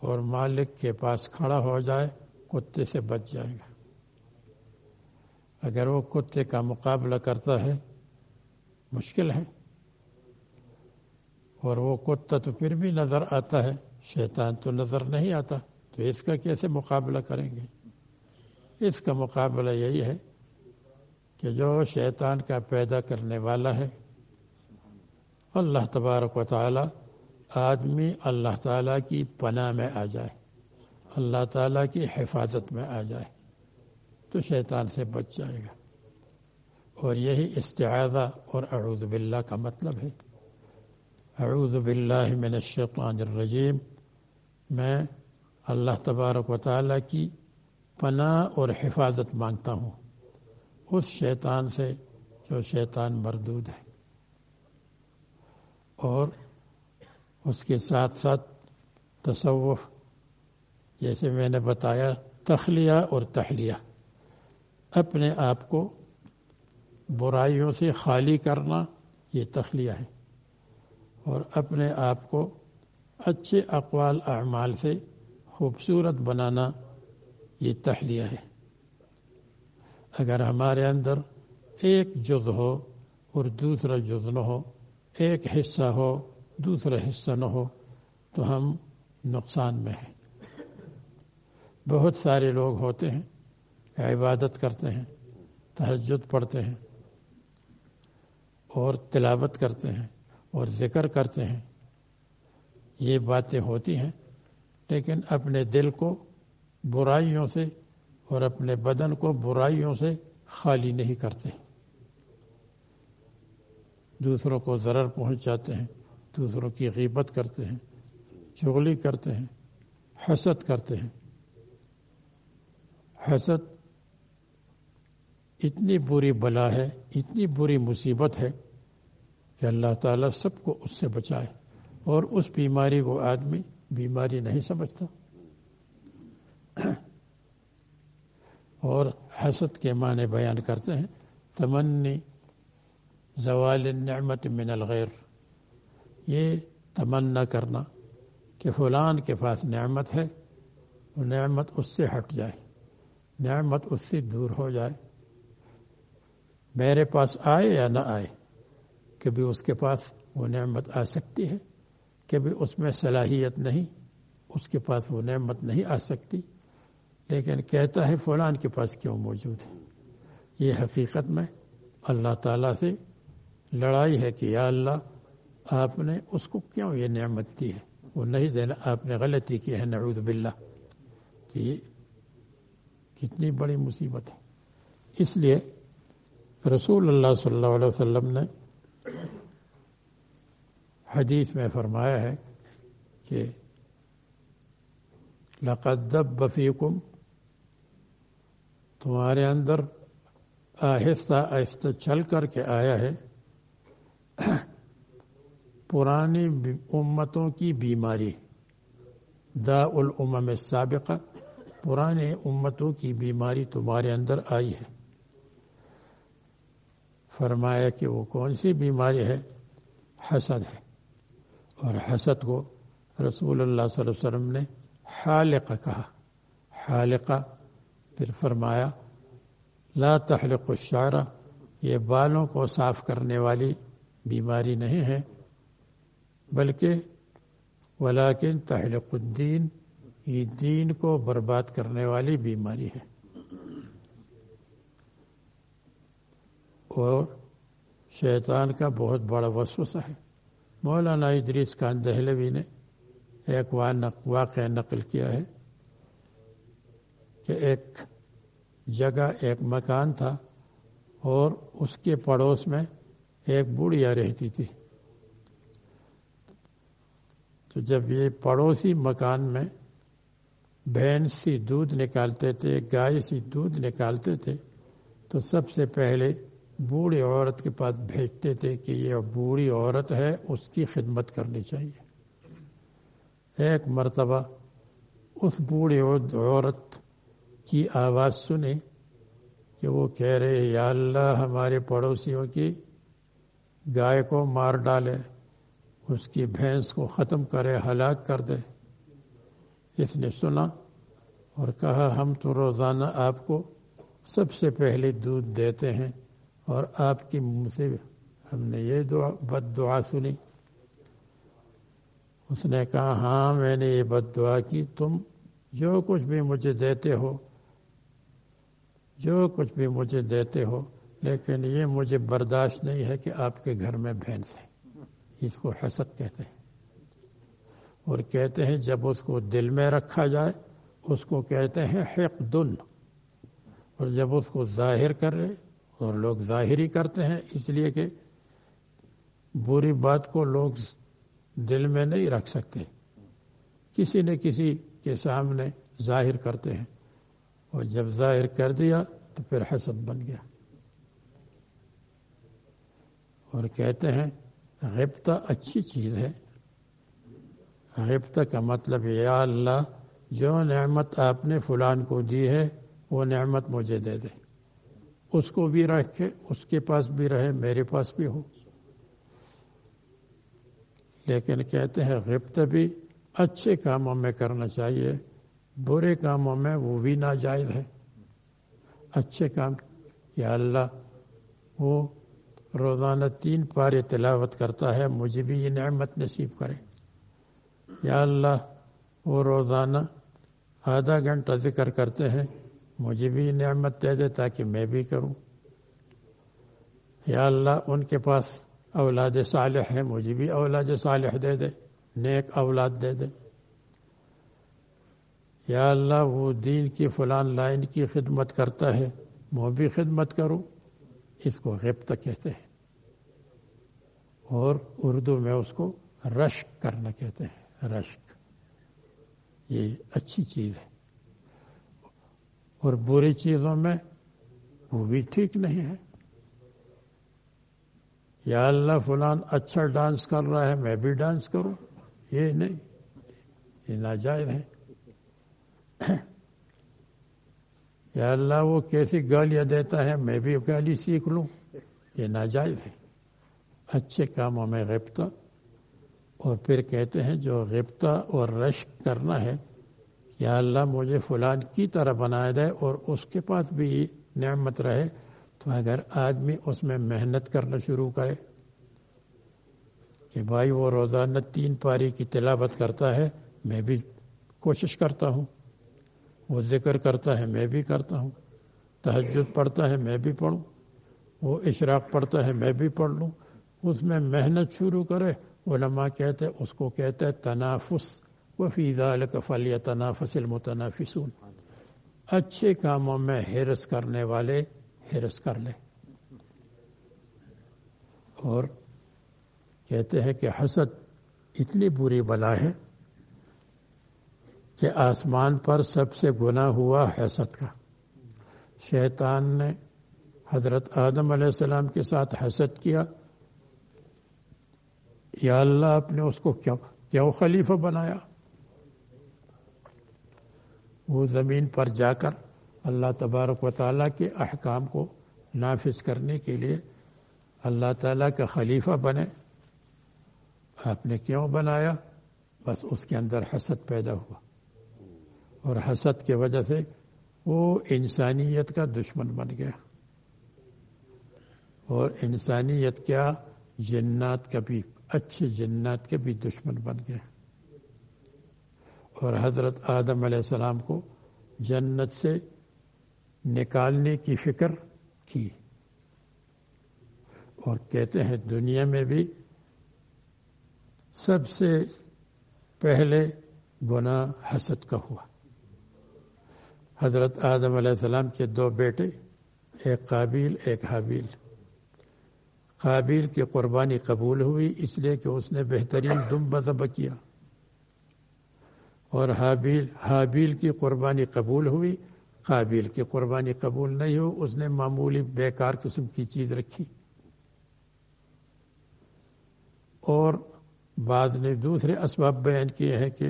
اور مالک کے پاس کھڑا ہو جائے، کتے سے بچ جائے گا۔ اگر وہ کتے کا مقابلہ کرتا ہے، مشکل ہے۔ اور وہ کتا تو پھر بھی نظر آتا ہے، شیطان تو نظر نہیں آتا۔ تو اس کا کیسے مقابلہ کریں گے؟ اس کا مقابلہ یہی ہے کہ جو شیطان کا پیدا کرنے والا ہے، اللہ تبارک و تعالی آدمی اللہ تعالیٰ کی پناہ میں آ جائے، اللہ تعالیٰ کی حفاظت میں آ جائے، تو شیطان سے بچ جائے گا۔ اور یہی استعاذہ اور اعوذ باللہ کا مطلب ہے۔ اعوذ باللہ من الشیطان الرجیم، میں اللہ تبارک و تعالیٰ کی پناہ اور حفاظت مانگتا ہوں۔ اس شیطان سے جو شیطان مردود ہے۔ اور اس کے ساتھ ساتھ تصوف، جیسے میں نے بتایا، تخلیہ اور تحلیہ۔ اپنے آپ کو برائیوں سے خالی کرنا یہ تخلیہ ہے۔ اور اپنے آپ کو اچھے اقوال، اعمال سے خوبصورت بنانا یہ تحلیہ ہے۔ اگر ہمارے اندر ایک جز ہو اور دوسرا جز نہ ہو، ایک حصہ ہو، دوسرا حصہ نہ ہو، تو ہم نقصان میں ہیں۔ بہت سارے لوگ ہوتے ہیں، عبادت کرتے ہیں، تہجد پڑھتے ہیں، اور تلاوت کرتے ہیں، اور ذکر کرتے ہیں۔ یہ باتیں ہوتی ہیں لیکن اپنے دل کو برائیوں سے اور اپنے بدن کو برائیوں سے خالی نہیں کرتے۔ دوسروں کو ضرر پہنچاتے ہیں، دوسروں کی غیبت کرتے ہیں، چغلی کرتے ہیں، حسد کرتے ہیں۔ حسد اتنی بری بلا ہے، اتنی بری مصیبت ہے کہ اللہ تعالیٰ سب کو اس سے بچائے اور اس بیماری کو آدمی بیماری نہیں سمجھتا۔ اور حسد کے معنی بیان کرتے ہیں، تمنی زوال نعمت من الغیر۔ یہ تمنا کرنا کہ فلان کے پاس نعمت ہے، وہ نعمت اس سے ہٹ جائے۔ نعمت اس سے دور ہو جائے۔ میرے پاس آئے یا نہ آئے، کبھی اس کے پاس وہ نعمت آ سکتی ہے۔ کبھی اس میں صلاحیت نہیں، اس کے پاس وہ نعمت نہیں آ سکتی۔ لیکن کہتا ہے فلان کے پاس کیوں موجود ہے؟ یہ حقیقت میں اللہ تعالیٰ سے لڑائی ہے کہ یا اللہ، آپ نے اس کو کیوں یہ نعمت دی ہے؟ وہ نہیں دینا، آپ نے غلطی کی ہے، نعوذ باللہ۔ کہ یہ کتنی بڑی مصیبت ہے۔ اس لیے رسول اللہ صلی اللہ علیہ وسلم نے حدیث میں فرمایا ہے کہ لقدب بفیکم تمہارے اندر آہستہ آہستہ چل کر کے آیا ہے پرانی امتوں کی بیماری دا الامم سابقہ پرانے امتوں کی بیماری تمہارے اندر آئی ہے۔ فرمایا کہ وہ کون سی بیماری ہے؟ حسد ہے۔ اور حسد کو رسول اللہ صلی اللہ علیہ وسلم نے حالقہ کہا۔ حالقہ پھر فرمایا، لا تحلق الشعر، یہ بالوں کو صاف کرنے والی بیماری نہیں ہے، بلکہ ولیکن تحلق الدین، یہ دین کو برباد کرنے والی بیماری ہے۔ اور شیطان کا بہت بڑا وسوسہ ہے۔ مولانا ادریس خان دہلوی نے ایک واقعہ نقل کیا ہے کہ ایک جگہ، ایک مکان تھا اور اس کے پڑوس میں ایک بوڑھیا رہتی تھی۔ تو جب یہ پڑوسی مکان میں بھینس سی دودھ نکالتے تھے گائے سی دودھ نکالتے تھے، تو سب سے پہلے بوڑھی عورت کے پاس بھیجتے تھے کہ یہ بوڑھی عورت ہے، اس کی خدمت کرنی چاہیے۔ ایک مرتبہ اس بوڑھی عورت کی آواز سنی کہ وہ کہہ رہے، یا اللہ ہمارے پڑوسیوں کی گائے کو مار ڈالے، اس کی بھینس کو ختم کرے، ہلاک کر دے۔ اس نے سنا اور کہا، ہم تو روزانہ آپ کو سب سے پہلے دودھ دیتے ہیں۔ اور آپ کی منہ سے ہم نے یہ دعا بد دعا سنی۔ اس نے کہا ہاں میں نے یہ بد دعا کی۔ تم جو کچھ بھی مجھے دیتے ہو، جو کچھ بھی مجھے دیتے ہو، لیکن یہ مجھے برداشت نہیں ہے کہ آپ کے گھر میں بھینس ہے۔ اس کو حسد کہتے ہیں۔ اور کہتے ہیں، جب اس کو دل میں رکھا جائے، اس کو کہتے ہیں حق دن اور جب اس کو ظاہر کر رہے اور لوگ ظاہر ہی کرتے ہیں، اس لیے کہ بری بات کو لوگ دل میں نہیں رکھ سکتے۔ کسی نہ کسی کے سامنے ظاہر کرتے ہیں۔ اور جب ظاہر کر دیا تو پھر حسد بن گیا۔ اور کہتے ہیں، غبطہ اچھی چیز ہے۔ غبطہ کا مطلب یا اللہ، جو نعمت آپ نے فلان کو دی ہے، وہ نعمت مجھے دے دے۔ اس کو بھی رکھے، اس کے پاس بھی رہے، میرے پاس بھی ہو۔ لیکن کہتے ہیں غبط بھی اچھے کاموں میں کرنا چاہیے، برے کاموں میں وہ بھی ناجائز ہے۔ اچھے کام، یا اللہ، وہ روزانہ تین پارے تلاوت کرتا ہے، مجھے بھی یہ نعمت نصیب کرے۔ یا اللہ، وہ روزانہ آدھا گھنٹہ ذکر کرتے ہیں مجھے بھی نعمت دے دے تاکہ میں بھی کروں۔ یا اللہ، ان کے پاس اولاد صالح ہے مجھے بھی اولاد صالح دے دے، نیک اولاد دے دے۔ یا اللہ، وہ دین کی فلان لائن کی خدمت کرتا ہے وہ بھی خدمت کروں۔ اس کو غبت کہتے ہیں۔ اور اردو میں اس کو رشک کرنا کہتے ہیں، رشک۔ یہ اچھی چیز ہے۔ اور بری چیزوں میں وہ بھی ٹھیک نہیں ہے۔ یا اللہ فلان اچھا ڈانس کر رہا ہے، میں بھی ڈانس کروں۔ یہ نہیں، یہ ناجائز ہے۔ یا اللہ وہ کیسی گالیاں دیتا ہے، میں بھی گالی سیکھ لوں۔ یہ ناجائز ہے۔ اچھے کاموں میں غبطہ، اور پھر کہتے ہیں جو غبطہ اور رشک کرنا ہے یا اللہ مجھے فلان کی طرح بنایا جائے اور اس کے پاس بھی نعمت رہے، تو اگر آدمی اس میں محنت کرنا شروع کرے کہ بھائی وہ روزانہ تین پاری کی تلاوت کرتا ہے، میں بھی کوشش کرتا ہوں۔ وہ ذکر کرتا ہے، میں بھی کرتا ہوں۔ تہجد پڑھتا ہے، میں بھی پڑھوں۔ وہ اشراق پڑھتا ہے، میں بھی پڑھ لوں۔ اس میں محنت شروع کرے، علماء کہتے، اس کو کہتے تنافس۔ وفی ذالک فلی تنافس المتنافسون۔ اچھے کاموں میں حرس کرنے والے حرس کر لے اور کہتے ہیں کہ حسد اتنی بری بلا ہے کہ آسمان پر سب سے گناہ ہوا حسد کا۔ شیطان نے حضرت آدم علیہ السلام کے ساتھ حسد کیا۔ یا اللہ آپ نے اس کو کیوں کیوں خلیفہ بنایا؟ وہ زمین پر جا کر اللہ تبارک و تعالیٰ کے احکام کو نافذ کرنے کے لیے اللہ تعالیٰ کا خلیفہ بنے۔ آپ نے کیوں بنایا؟ بس اس کے اندر حسد پیدا ہوا۔ اور حسد کی وجہ سے وہ انسانیت کا دشمن بن گیا۔ اور انسانیت کیا؟ جنات کا بھی، اچھے جنات کے بھی دشمن بن گئے اور حضرت آدم علیہ السلام کو جنت سے نکالنے کی فکر کی۔ اور کہتے ہیں دنیا میں بھی سب سے پہلے گناہ حسد کا ہوا۔ حضرت آدم علیہ السلام کے دو بیٹے، ایک قابیل، ایک حابیل۔ قابیل کی قربانی قبول ہوئی، اس لیے کہ اس نے بہترین دم بذب کیا۔ اور حابیل حابیل کی قربانی قبول ہوئی، قابیل کی قربانی قبول نہیں ہو، اس نے معمولی بیکار قسم کی چیز رکھی۔ اور بعض نے دوسرے اسباب بیان کیے ہیں کہ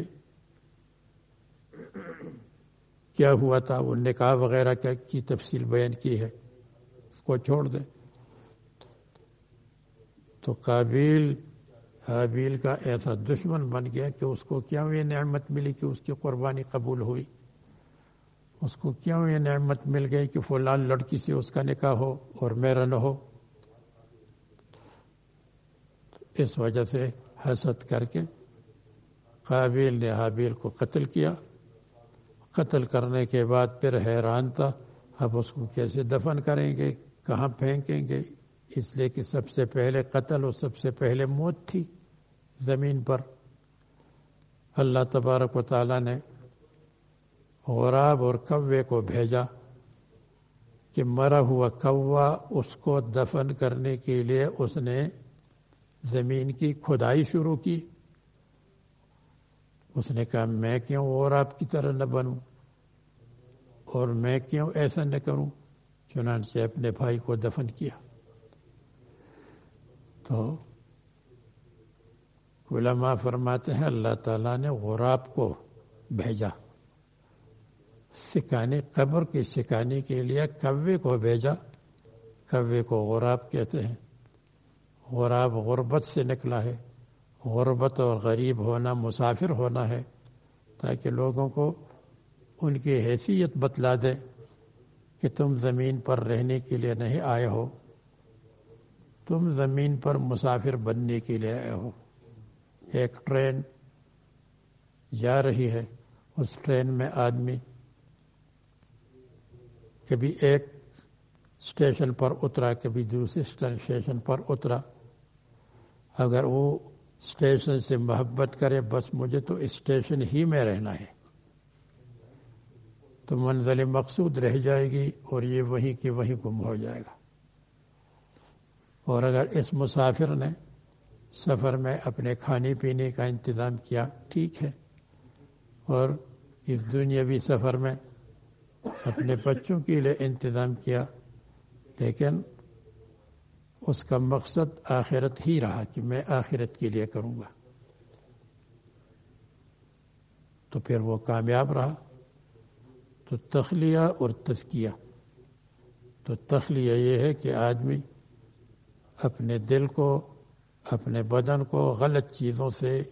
کیا ہوا تھا، وہ نکاح وغیرہ کی تفصیل بیان کی ہے، اس کو چھوڑ دیں۔ تو قابیل حابیل کا ایسا دشمن بن گیا کہ اس کو کیوں یہ نعمت ملی کہ اس کی قربانی قبول ہوئی؟ اس کو کیوں یہ نعمت مل گئی کہ فلان لڑکی سے اس کا نکاح ہو اور میرا نہ ہو؟ اس وجہ سے حسد کر کے قابیل نے حابیل کو قتل کیا۔ قتل کرنے کے بعد پھر حیران تھا، اب اس کو کیسے دفن کریں گے؟ کہاں پھینکیں گے؟ اس لیے کہ سب سے پہلے قتل اور سب سے پہلے موت تھی۔ زمین پر اللہ تبارک و تعالیٰ نے غراب اور کوے کو بھیجا کہ مرا ہوا کوا اس کو دفن کرنے کے لیے اس نے زمین کی کھدائی شروع کی۔ اس نے کہا، میں کیوں اور آپ کی طرح نہ بنوں؟ اور میں کیوں ایسا نہ کروں؟ چنانچہ اپنے بھائی کو دفن کیا۔ تو علماء فرماتے ہیں، اللہ تعالیٰ نے غراب کو بھیجا۔ سکھانے قبر کی سکھانے کے لیے کوے کو بھیجا۔ کوے کو غراب کہتے ہیں۔ غراب غربت سے نکلا ہے۔ غربت اور غریب ہونا، مسافر ہونا ہے۔ تاکہ لوگوں کو ان کی حیثیت بتلا دے کہ تم زمین پر رہنے کے لیے نہیں آئے ہو۔ تم زمین پر مسافر بننے کے لیے آئے ہو۔ ایک ٹرین جا رہی ہے، اس ٹرین میں آدمی کبھی ایک اسٹیشن پر اترا، کبھی دوسرے اسٹیشن پر اترا۔ اگر وہ اسٹیشن سے محبت کرے، بس مجھے تو اسٹیشن ہی میں رہنا ہے۔ تو منزل مقصود رہ جائے گی اور یہ وہیں کی وہیں گم ہو جائے گا۔ اور اگر اس مسافر نے سفر میں اپنے کھانے پینے کا انتظام کیا، ٹھیک ہے۔ اور اس دنیاوی سفر میں اپنے بچوں کے لیے انتظام کیا، لیکن اس کا مقصد آخرت ہی رہا کہ میں آخرت کے لیے کروں گا۔ تو پھر وہ کامیاب رہا۔ تو تخلیہ اور تزکیہ۔ تو تخلیہ یہ ہے کہ آدمی اپنے دل کو اپنے بدن کو غلط چیزوں سے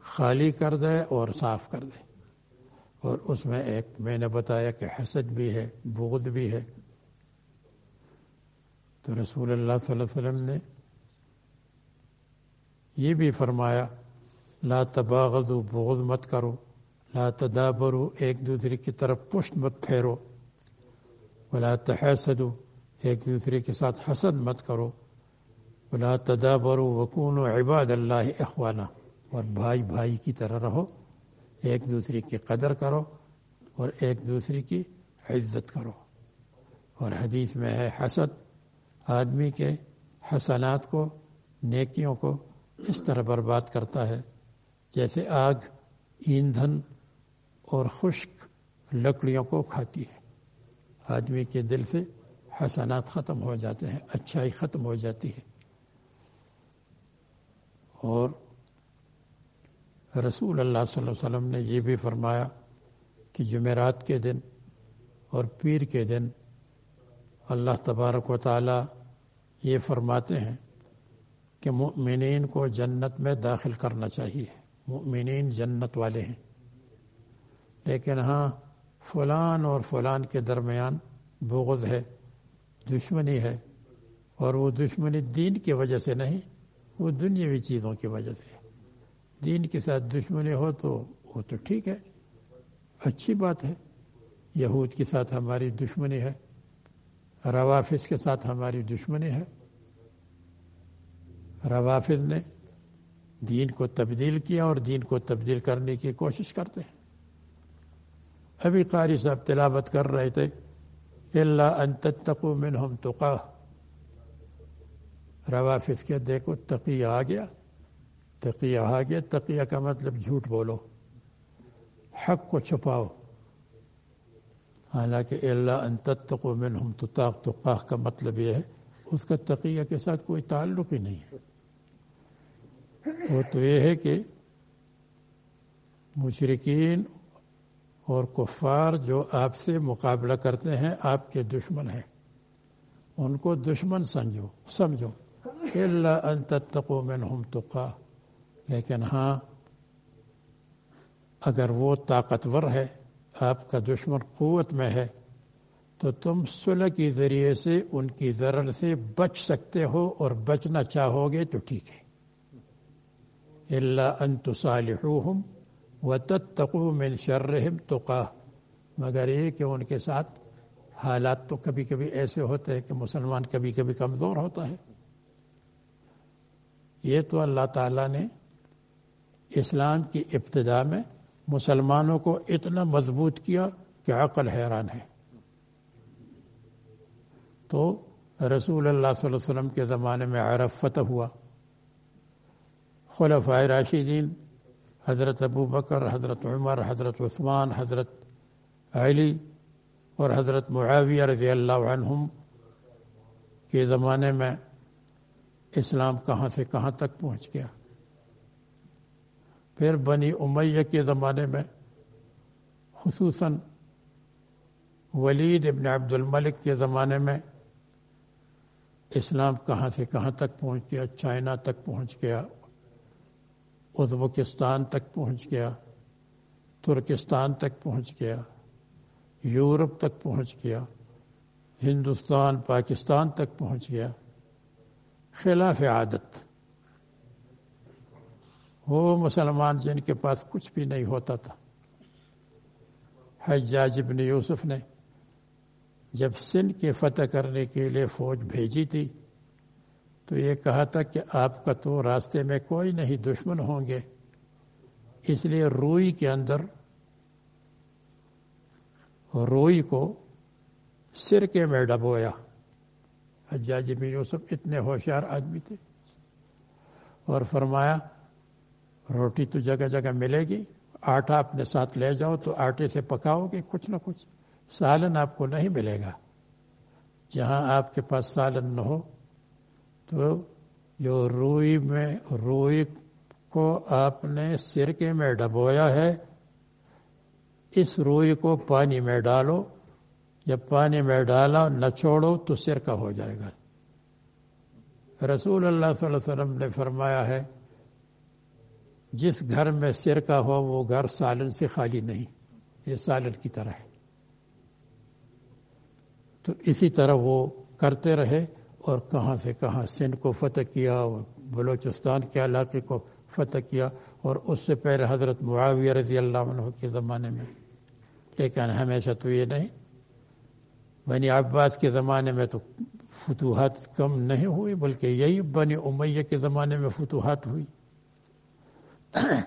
خالی کر دے اور صاف کر دے۔ اور اس میں ایک میں نے بتایا کہ حسد بھی ہے، بغض بھی ہے۔ تو رسول اللہ صلی اللہ علیہ وسلم نے یہ بھی فرمایا، لا تباغض بغض مت کرو۔ لا تدابرو ایک دوسرے کی طرف پشت مت پھیرو۔ ولا تحسدو ایک دوسرے کے ساتھ حسد مت کرو۔ ولا تدابرو وکون و عباد اللہ اخوانہ اور بھائی بھائی کی طرح رہو، ایک دوسرے کی قدر کرو اور ایک دوسرے کی عزت کرو۔ اور حدیث میں ہے حسد، آدمی کے حسنات کو، نیکیوں کو اس طرح برباد کرتا ہے جیسے آگ، ایندھن اور خشک لکڑیوں کو کھاتی ہے۔ آدمی کے دل سے حسنات ختم ہو جاتے ہیں، اچھائی ختم ہو جاتی ہے۔ اور رسول اللہ صلی اللہ علیہ وسلم نے یہ بھی فرمایا کہ جمعرات کے دن اور پیر کے دن اللہ تبارک و تعالی یہ فرماتے ہیں کہ مؤمنین کو جنت میں داخل کرنا چاہیے۔ مؤمنین جنت والے ہیں۔ لیکن ہاں فلان اور فلان کے درمیان بغض ہے، دشمنی ہے اور وہ دشمنی دین کی وجہ سے نہیں وہ دنیاوی چیزوں کی وجہ سے۔ دین کے ساتھ دشمنی ہو تو وہ تو ٹھیک ہے۔ اچھی بات ہے۔ یہود کے ساتھ ہماری دشمنی ہے۔ روافظ کے ساتھ ہماری دشمنی ہے۔ روافظ نے دین کو تبدیل کیا اور دین کو تبدیل کرنے کی کوشش کرتے ہیں۔ ابھی قاری صاحب تلاوت کر رہے تھے۔ اللہ ان تتقو منہم تقا روافظ کے دیکھو تقیہ آ گیا۔ تقیہ آ گیا۔ تقیہ کا مطلب جھوٹ بولو۔ حق کو چھپاؤ۔ حالانکہ اللہ ان تتقو منہم تطاق تقاہ کا مطلب یہ ہے، اس کا تقیہ کے ساتھ کوئی تعلق ہی نہیں ہے۔ وہ تو یہ ہے کہ مشرقین اور کفار جو آپ سے مقابلہ کرتے ہیں، آپ کے دشمن ہیں۔ ان کو دشمن سمجھو سمجھو۔ اللہ ان تتقو منہم تقا لیکن ہاں اگر وہ طاقتور ہے، آپ کا دشمن قوت میں ہے، تو تم صلح کے ذریعے سے ان کی ضرر سے بچ سکتے ہو اور بچنا چاہو گے تو ٹھیک ہے۔ اللہ ان تصالحوہم و تتقو من شرحم تقا مگر یہ کہ ان کے ساتھ حالات تو کبھی کبھی ایسے ہوتے ہیں کہ مسلمان کبھی کبھی کمزور ہوتا ہے۔ یہ تو اللہ تعالیٰ نے اسلام کی ابتدا میں مسلمانوں کو اتنا مضبوط کیا کہ عقل حیران ہے۔ تو رسول اللہ صلی اللہ علیہ وسلم کے زمانے میں عرب فتح ہوا۔ خلفۂ راشدین، حضرت ابو بکر، حضرت عمر، حضرت عثمان، حضرت علی اور حضرت معاویہ رضی اللہ عنہم کے زمانے میں اسلام کہاں سے کہاں تک پہنچ گیا۔ پھر بنی امیہ کے زمانے میں خصوصاً ولید ابن عبد الملک کے زمانے میں اسلام کہاں سے کہاں تک پہنچ گیا، چائنا تک پہنچ گیا، ازبکستان تک پہنچ گیا، ترکستان تک پہنچ گیا، یورپ تک پہنچ گیا، ہندوستان، پاکستان تک پہنچ گیا۔ خلاف عادت۔ وہ مسلمان جن کے پاس کچھ بھی نہیں ہوتا تھا۔ حجاج ابن یوسف نے جب سندھ کے فتح کرنے کے لیے فوج بھیجی تھی، تو یہ کہا تھا کہ آپ کا تو راستے میں کوئی نہیں دشمن ہوں گے۔ اس لیے روئی کے اندر روئی کو سرکے میں ڈبویا۔ حجاج بن یوسف اتنے ہوشیار آدمی تھے۔ اور فرمایا، روٹی تو جگہ جگہ ملے گی، آٹا اپنے ساتھ لے جاؤ تو آٹے سے پکاؤ گے، کچھ نہ کچھ۔ سالن آپ کو نہیں ملے گا۔ جہاں آپ کے پاس سالن نہ ہو، تو جو روئی میں، روئی کو آپ نے سرکے میں ڈبویا ہے، اس روئی کو پانی میں ڈالو۔ جب پانی میں ڈالا نہ چھوڑو تو سرکہ ہو جائے گا۔ رسول اللہ صلی اللہ علیہ وسلم نے فرمایا ہے، جس گھر میں سرکہ ہو وہ گھر سالن سے خالی نہیں، یہ سالن کی طرح ہے۔ تو اسی طرح وہ کرتے رہے اور کہاں سے کہاں سندھ کو فتح کیا اور بلوچستان کے علاقے کو فتح کیا اور اس سے پہلے حضرت معاویہ رضی اللہ عنہ کے زمانے میں۔ لیکن ہمیشہ تو یہ نہیں بنی عباس کے زمانے میں تو فتوحات کم نہیں ہوئی، بلکہ یہی بنی امیہ کے زمانے میں فتوحات ہوئی۔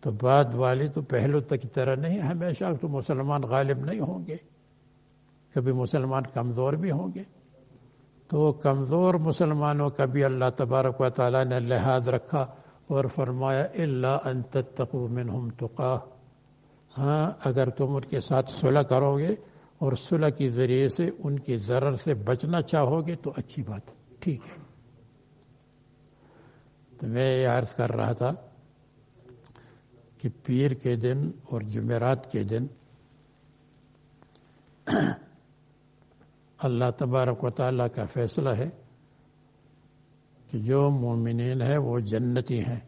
تو بعد والی تو پہلو تک کی طرح نہیں، ہمیشہ تو مسلمان غالب نہیں ہوں گے۔ کبھی مسلمان کمزور بھی ہوں گے۔ تو کمزور مسلمانوں کا بھی اللہ تبارک و تعالیٰ نے لحاظ رکھا اور فرمایا اللہ ان تتقو منہم تقا ہاں اگر تم ان کے ساتھ صلح کرو گے اور صلح کے ذریعے سے ان کی ضرر سے بچنا چاہو گے تو اچھی بات ٹھیک ہے۔ تو میں یہ عرض کر رہا تھا کہ پیر کے دن اور جمعرات کے دن اللہ تبارک و تعالیٰ کا فیصلہ ہے کہ جو مومنین ہے وہ جنتی ہیں،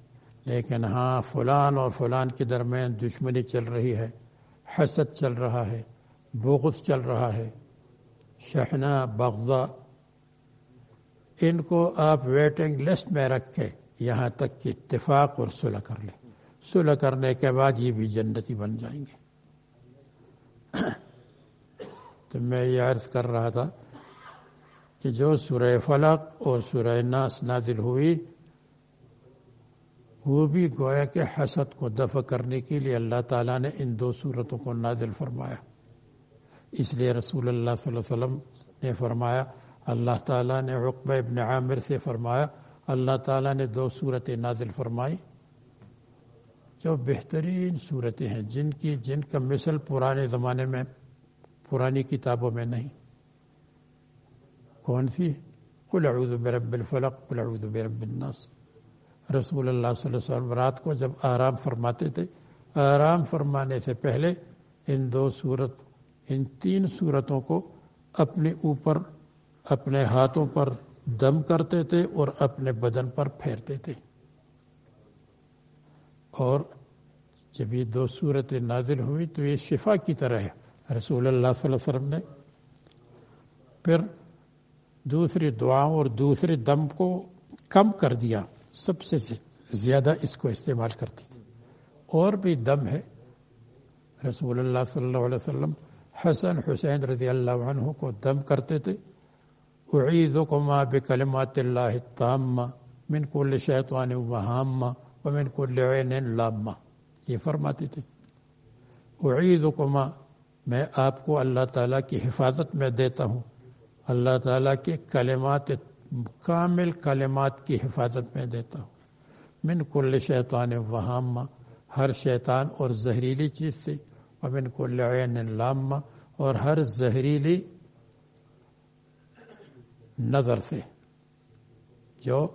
لیکن ہاں فلان اور فلان کے درمیان دشمنی چل رہی ہے، حسد چل رہا ہے بغض چل رہا ہے، شہنا، بغضا، ان کو آپ ویٹنگ لسٹ میں رکھے یہاں تک کہ اتفاق اور صلح کر لیں۔ صلح کرنے کے بعد یہ بھی جنتی بن جائیں گے۔ تو میں یہ عرض کر رہا تھا کہ جو سورہ فلق اور سورہ ناس نازل ہوئی، وہ بھی گویا کہ حسد کو دفع کرنے کے لیے اللہ تعالیٰ نے ان دو صورتوں کو نازل فرمایا۔ اس لیے رسول اللہ صلی اللہ علیہ وسلم نے فرمایا، اللہ تعالیٰ نے عقبہ ابن عامر سے فرمایا، اللہ تعالیٰ نے دو صورتیں نازل فرمائی۔ جو بہترین صورتیں ہیں، جن کی، جن کا مثل پرانے زمانے میں، پرانی کتابوں میں نہیں۔ کون سی؟ قل اعوذ برب الفلق، قل اعوذ برب الناس۔ رسول اللہ صلی اللہ علیہ وسلم رات کو جب آرام فرماتے تھے، آرام فرمانے سے پہلے ان دو صورت ان تین صورتوں کو اپنے اوپر، اپنے ہاتھوں پر دم کرتے تھے اور اپنے بدن پر پھیرتے تھے۔ اور جب یہ دو صورتیں نازل ہوئی تو یہ شفا کی طرح ہے۔ رسول اللہ صلی اللہ علیہ وسلم نے پھر دوسری دعاؤں اور دوسرے دم کو کم کر دیا۔ سب سے زیادہ اس کو استعمال کرتی تھی اور بھی دم ہے۔ رسول اللہ صلی اللہ علیہ وسلم حسن حسین رضی اللہ عنہ کو دم کرتے تھے۔ اعیذکما بکلمات اللہ التامہ من کل شیطان وہامہ ومن کل عین لامہ۔ یہ فرماتی تھی اعیذکما میں آپ کو اللہ تعالیٰ کی حفاظت میں دیتا ہوں۔ اللہ تعالیٰ کے کلمات، کامل کلمات کی حفاظت میں دیتا ہوں۔ من کل شیطان وہامہ، ہر شیطان اور زہریلی چیز سے۔ اور من کل عین لامہ اور ہر زہریلی نظر سے، جو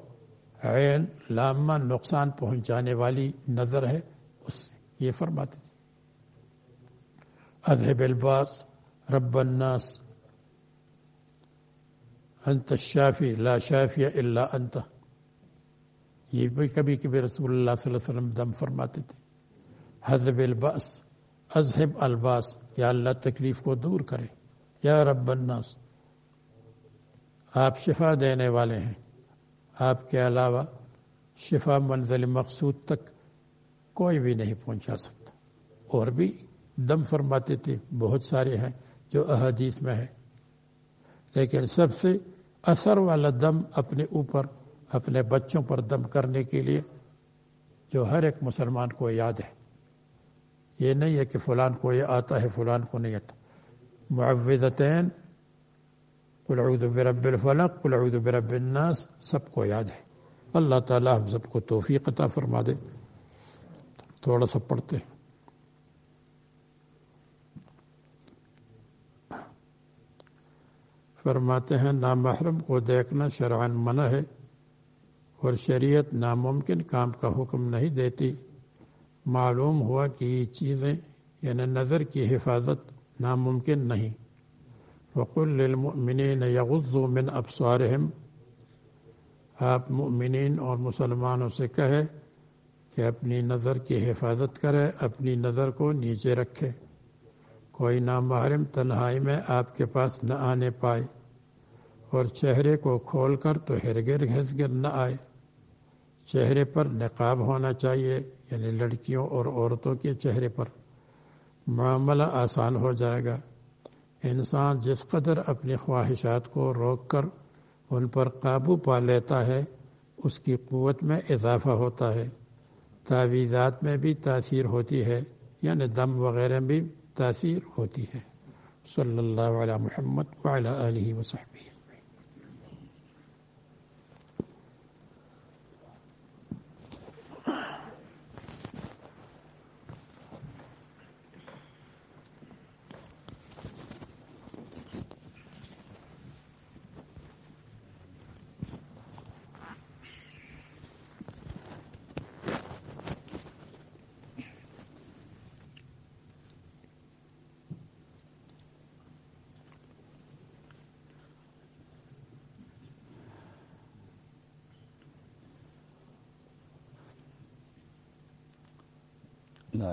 عین، لامہ، نقصان پہنچانے والی نظر ہے، اس سے یہ فرماتے تھے الباس، رب الناس، انت الشافی، لا شافی الا انت۔ یہ بھی کبھی کبھی رسول اللہ صلی اللہ علیہ وسلم دم فرماتے تھے۔ حذب الباس اذهب الباس، یا اللہ تکلیف کو دور کرے۔ یا رب الناس، آپ شفا دینے والے ہیں۔ آپ کے علاوہ شفا منزل مقصود تک کوئی بھی نہیں پہنچا سکتا۔ اور بھی دم فرماتے تھے، بہت سارے ہیں جو احادیث میں ہے لیکن سب سے اثر والا دم اپنے اوپر، اپنے بچوں پر دم کرنے کے لیے، جو ہر ایک مسلمان کو یاد ہے۔ یہ نہیں ہے کہ فلان کو یہ آتا ہے، فلان کو نہیں آتا۔ معوذتین، قل اعوذ برب الفلق، قل اعوذ برب الناس، سب کو یاد ہے۔ اللہ تعالیٰ ہم سب کو توفیق عطا فرما دے۔ تھوڑا سا پڑھتے ہیں۔ فرماتے ہیں، نامحرم کو دیکھنا شرعن منع ہے اور شریعت ناممکن کام کا حکم نہیں دیتی۔ معلوم ہوا کہ یہ چیزیں یعنی نظر کی حفاظت ناممکن نہیں۔ وقل للمؤمنین یغضوا من ابصارهم آپ مؤمنین اور مسلمانوں سے کہے کہ اپنی نظر کی حفاظت کرے، اپنی نظر کو نیچے رکھے۔ کوئی نامحرم تنہائی میں آپ کے پاس نہ آنے پائے اور چہرے کو کھول کر تو ہرگر گھس گر نہ آئے۔ چہرے پر نقاب ہونا چاہیے۔ یعنی لڑکیوں اور عورتوں کے چہرے پر معاملہ آسان ہو جائے گا۔ انسان جس قدر اپنی خواہشات کو روک کر ان پر قابو پا لیتا ہے، اس کی قوت میں اضافہ ہوتا ہے۔ تعویذات میں بھی تاثیر ہوتی ہے یعنی دم وغیرہ بھی تاثیر ہوتی ہے۔ صلی اللہ علیہ محمد وعلی آلہ وصحبہ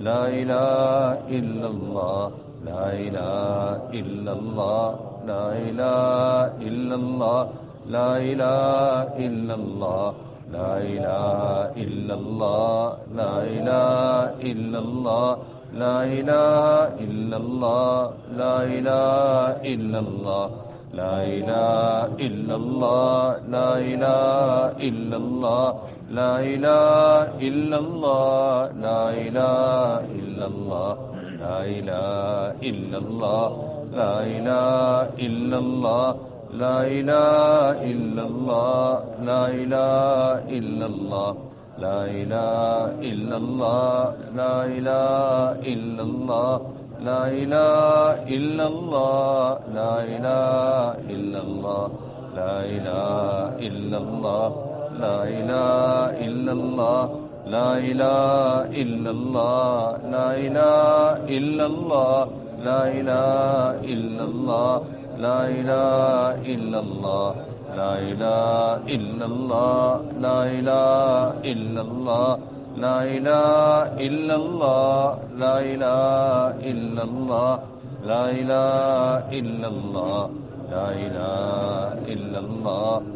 لا إله إلا الله لا إله إلا الله لا إله إلا الله لا إله إلا الله لا إله إلا الله لا إله إلا الله لا إله إلا الله لا إله إلا الله لا إله إلا الله لا إله إلا الله لا إله إلا الله لا إله إلا الله لا إله إلا الله لا إله إلا الله لا إله إلا الله لا إله إلا الله لا إله إلا الله لا إله إلا الله لا إله إلا الله لا إله إلا الله لا إله إلا الله لا إله إلا الله لا إله إلا الله لا إله إلا الله لا إله إلا الله لا إله إلا الله لا إله إلا الله لا إله إلا الله لا إله إلا الله لا إله إلا الله لا إله إلا الله لا إله إلا الله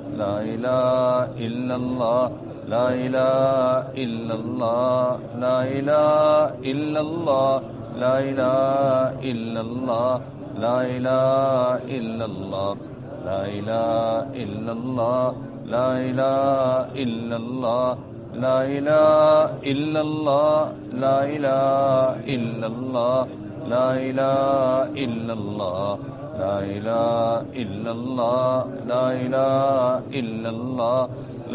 لا إله إلا الله لا إله إلا الله لا إله إلا الله لا إله إلا الله لا إله إلا الله لا إله إلا الله لا إله إلا الله لا إله إلا الله لا إله إلا الله لا إله إلا الله لا إله إلا الله لا إله إلا الله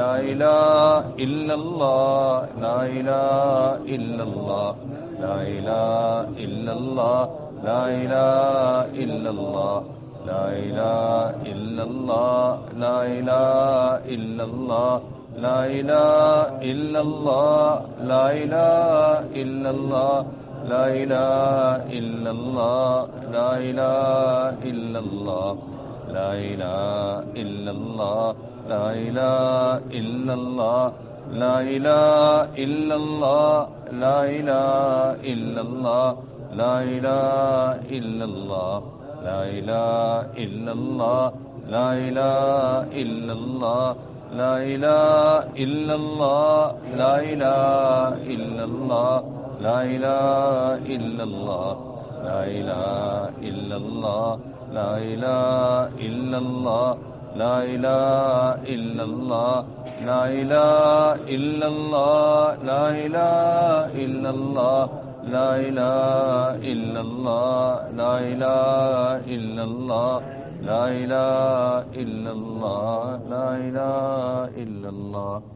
لا إله إلا الله لا إله إلا الله لا إله إلا الله لا إله إلا الله لا إله إلا الله لا إله إلا الله لا إله إلا الله لا إله إلا الله لا إله إلا الله لا إله إلا الله لا إله إلا الله لا إله إلا الله لا إله إلا الله لا إله إلا الله لا إله إلا الله لا إله إلا الله لا إله إلا الله لا إله إلا الله لا إله إلا الله لا إله إلا الله لا إله إلا الله لا إله إلا الله لا إله إلا الله لا إله إلا الله لا إله إلا الله لا إله إلا الله لا إله إلا الله لا إله إلا الله لا إله إلا الله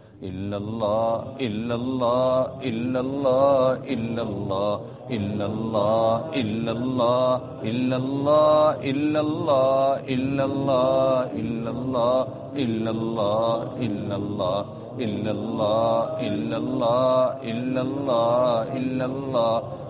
إلا الله إلا الله إلا الله إلا الله إلا الله إلا الله إلا الله إلا الله إلا الله إلا الله إلا الله إلا الله إلا الله إلا الله إلا الله إلا الله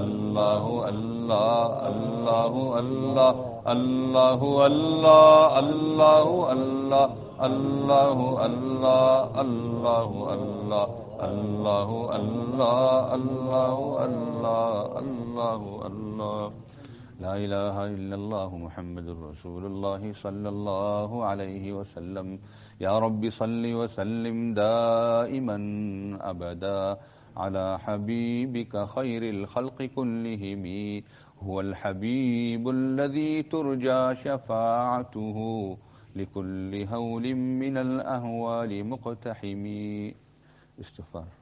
الله الله الله الله الله الله الله الله الله الله الله الله الله الله الله الله الله الله لا إله إلا الله محمد رسول الله صلى الله عليه وسلم يا رب صل وسلم دائما أبدا على حبيبك خير الخلق كلهم. هو الحبيب الذي ترجى شفاعته. لكل هول من الأهوال مقتحم. استغفار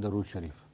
درود شریف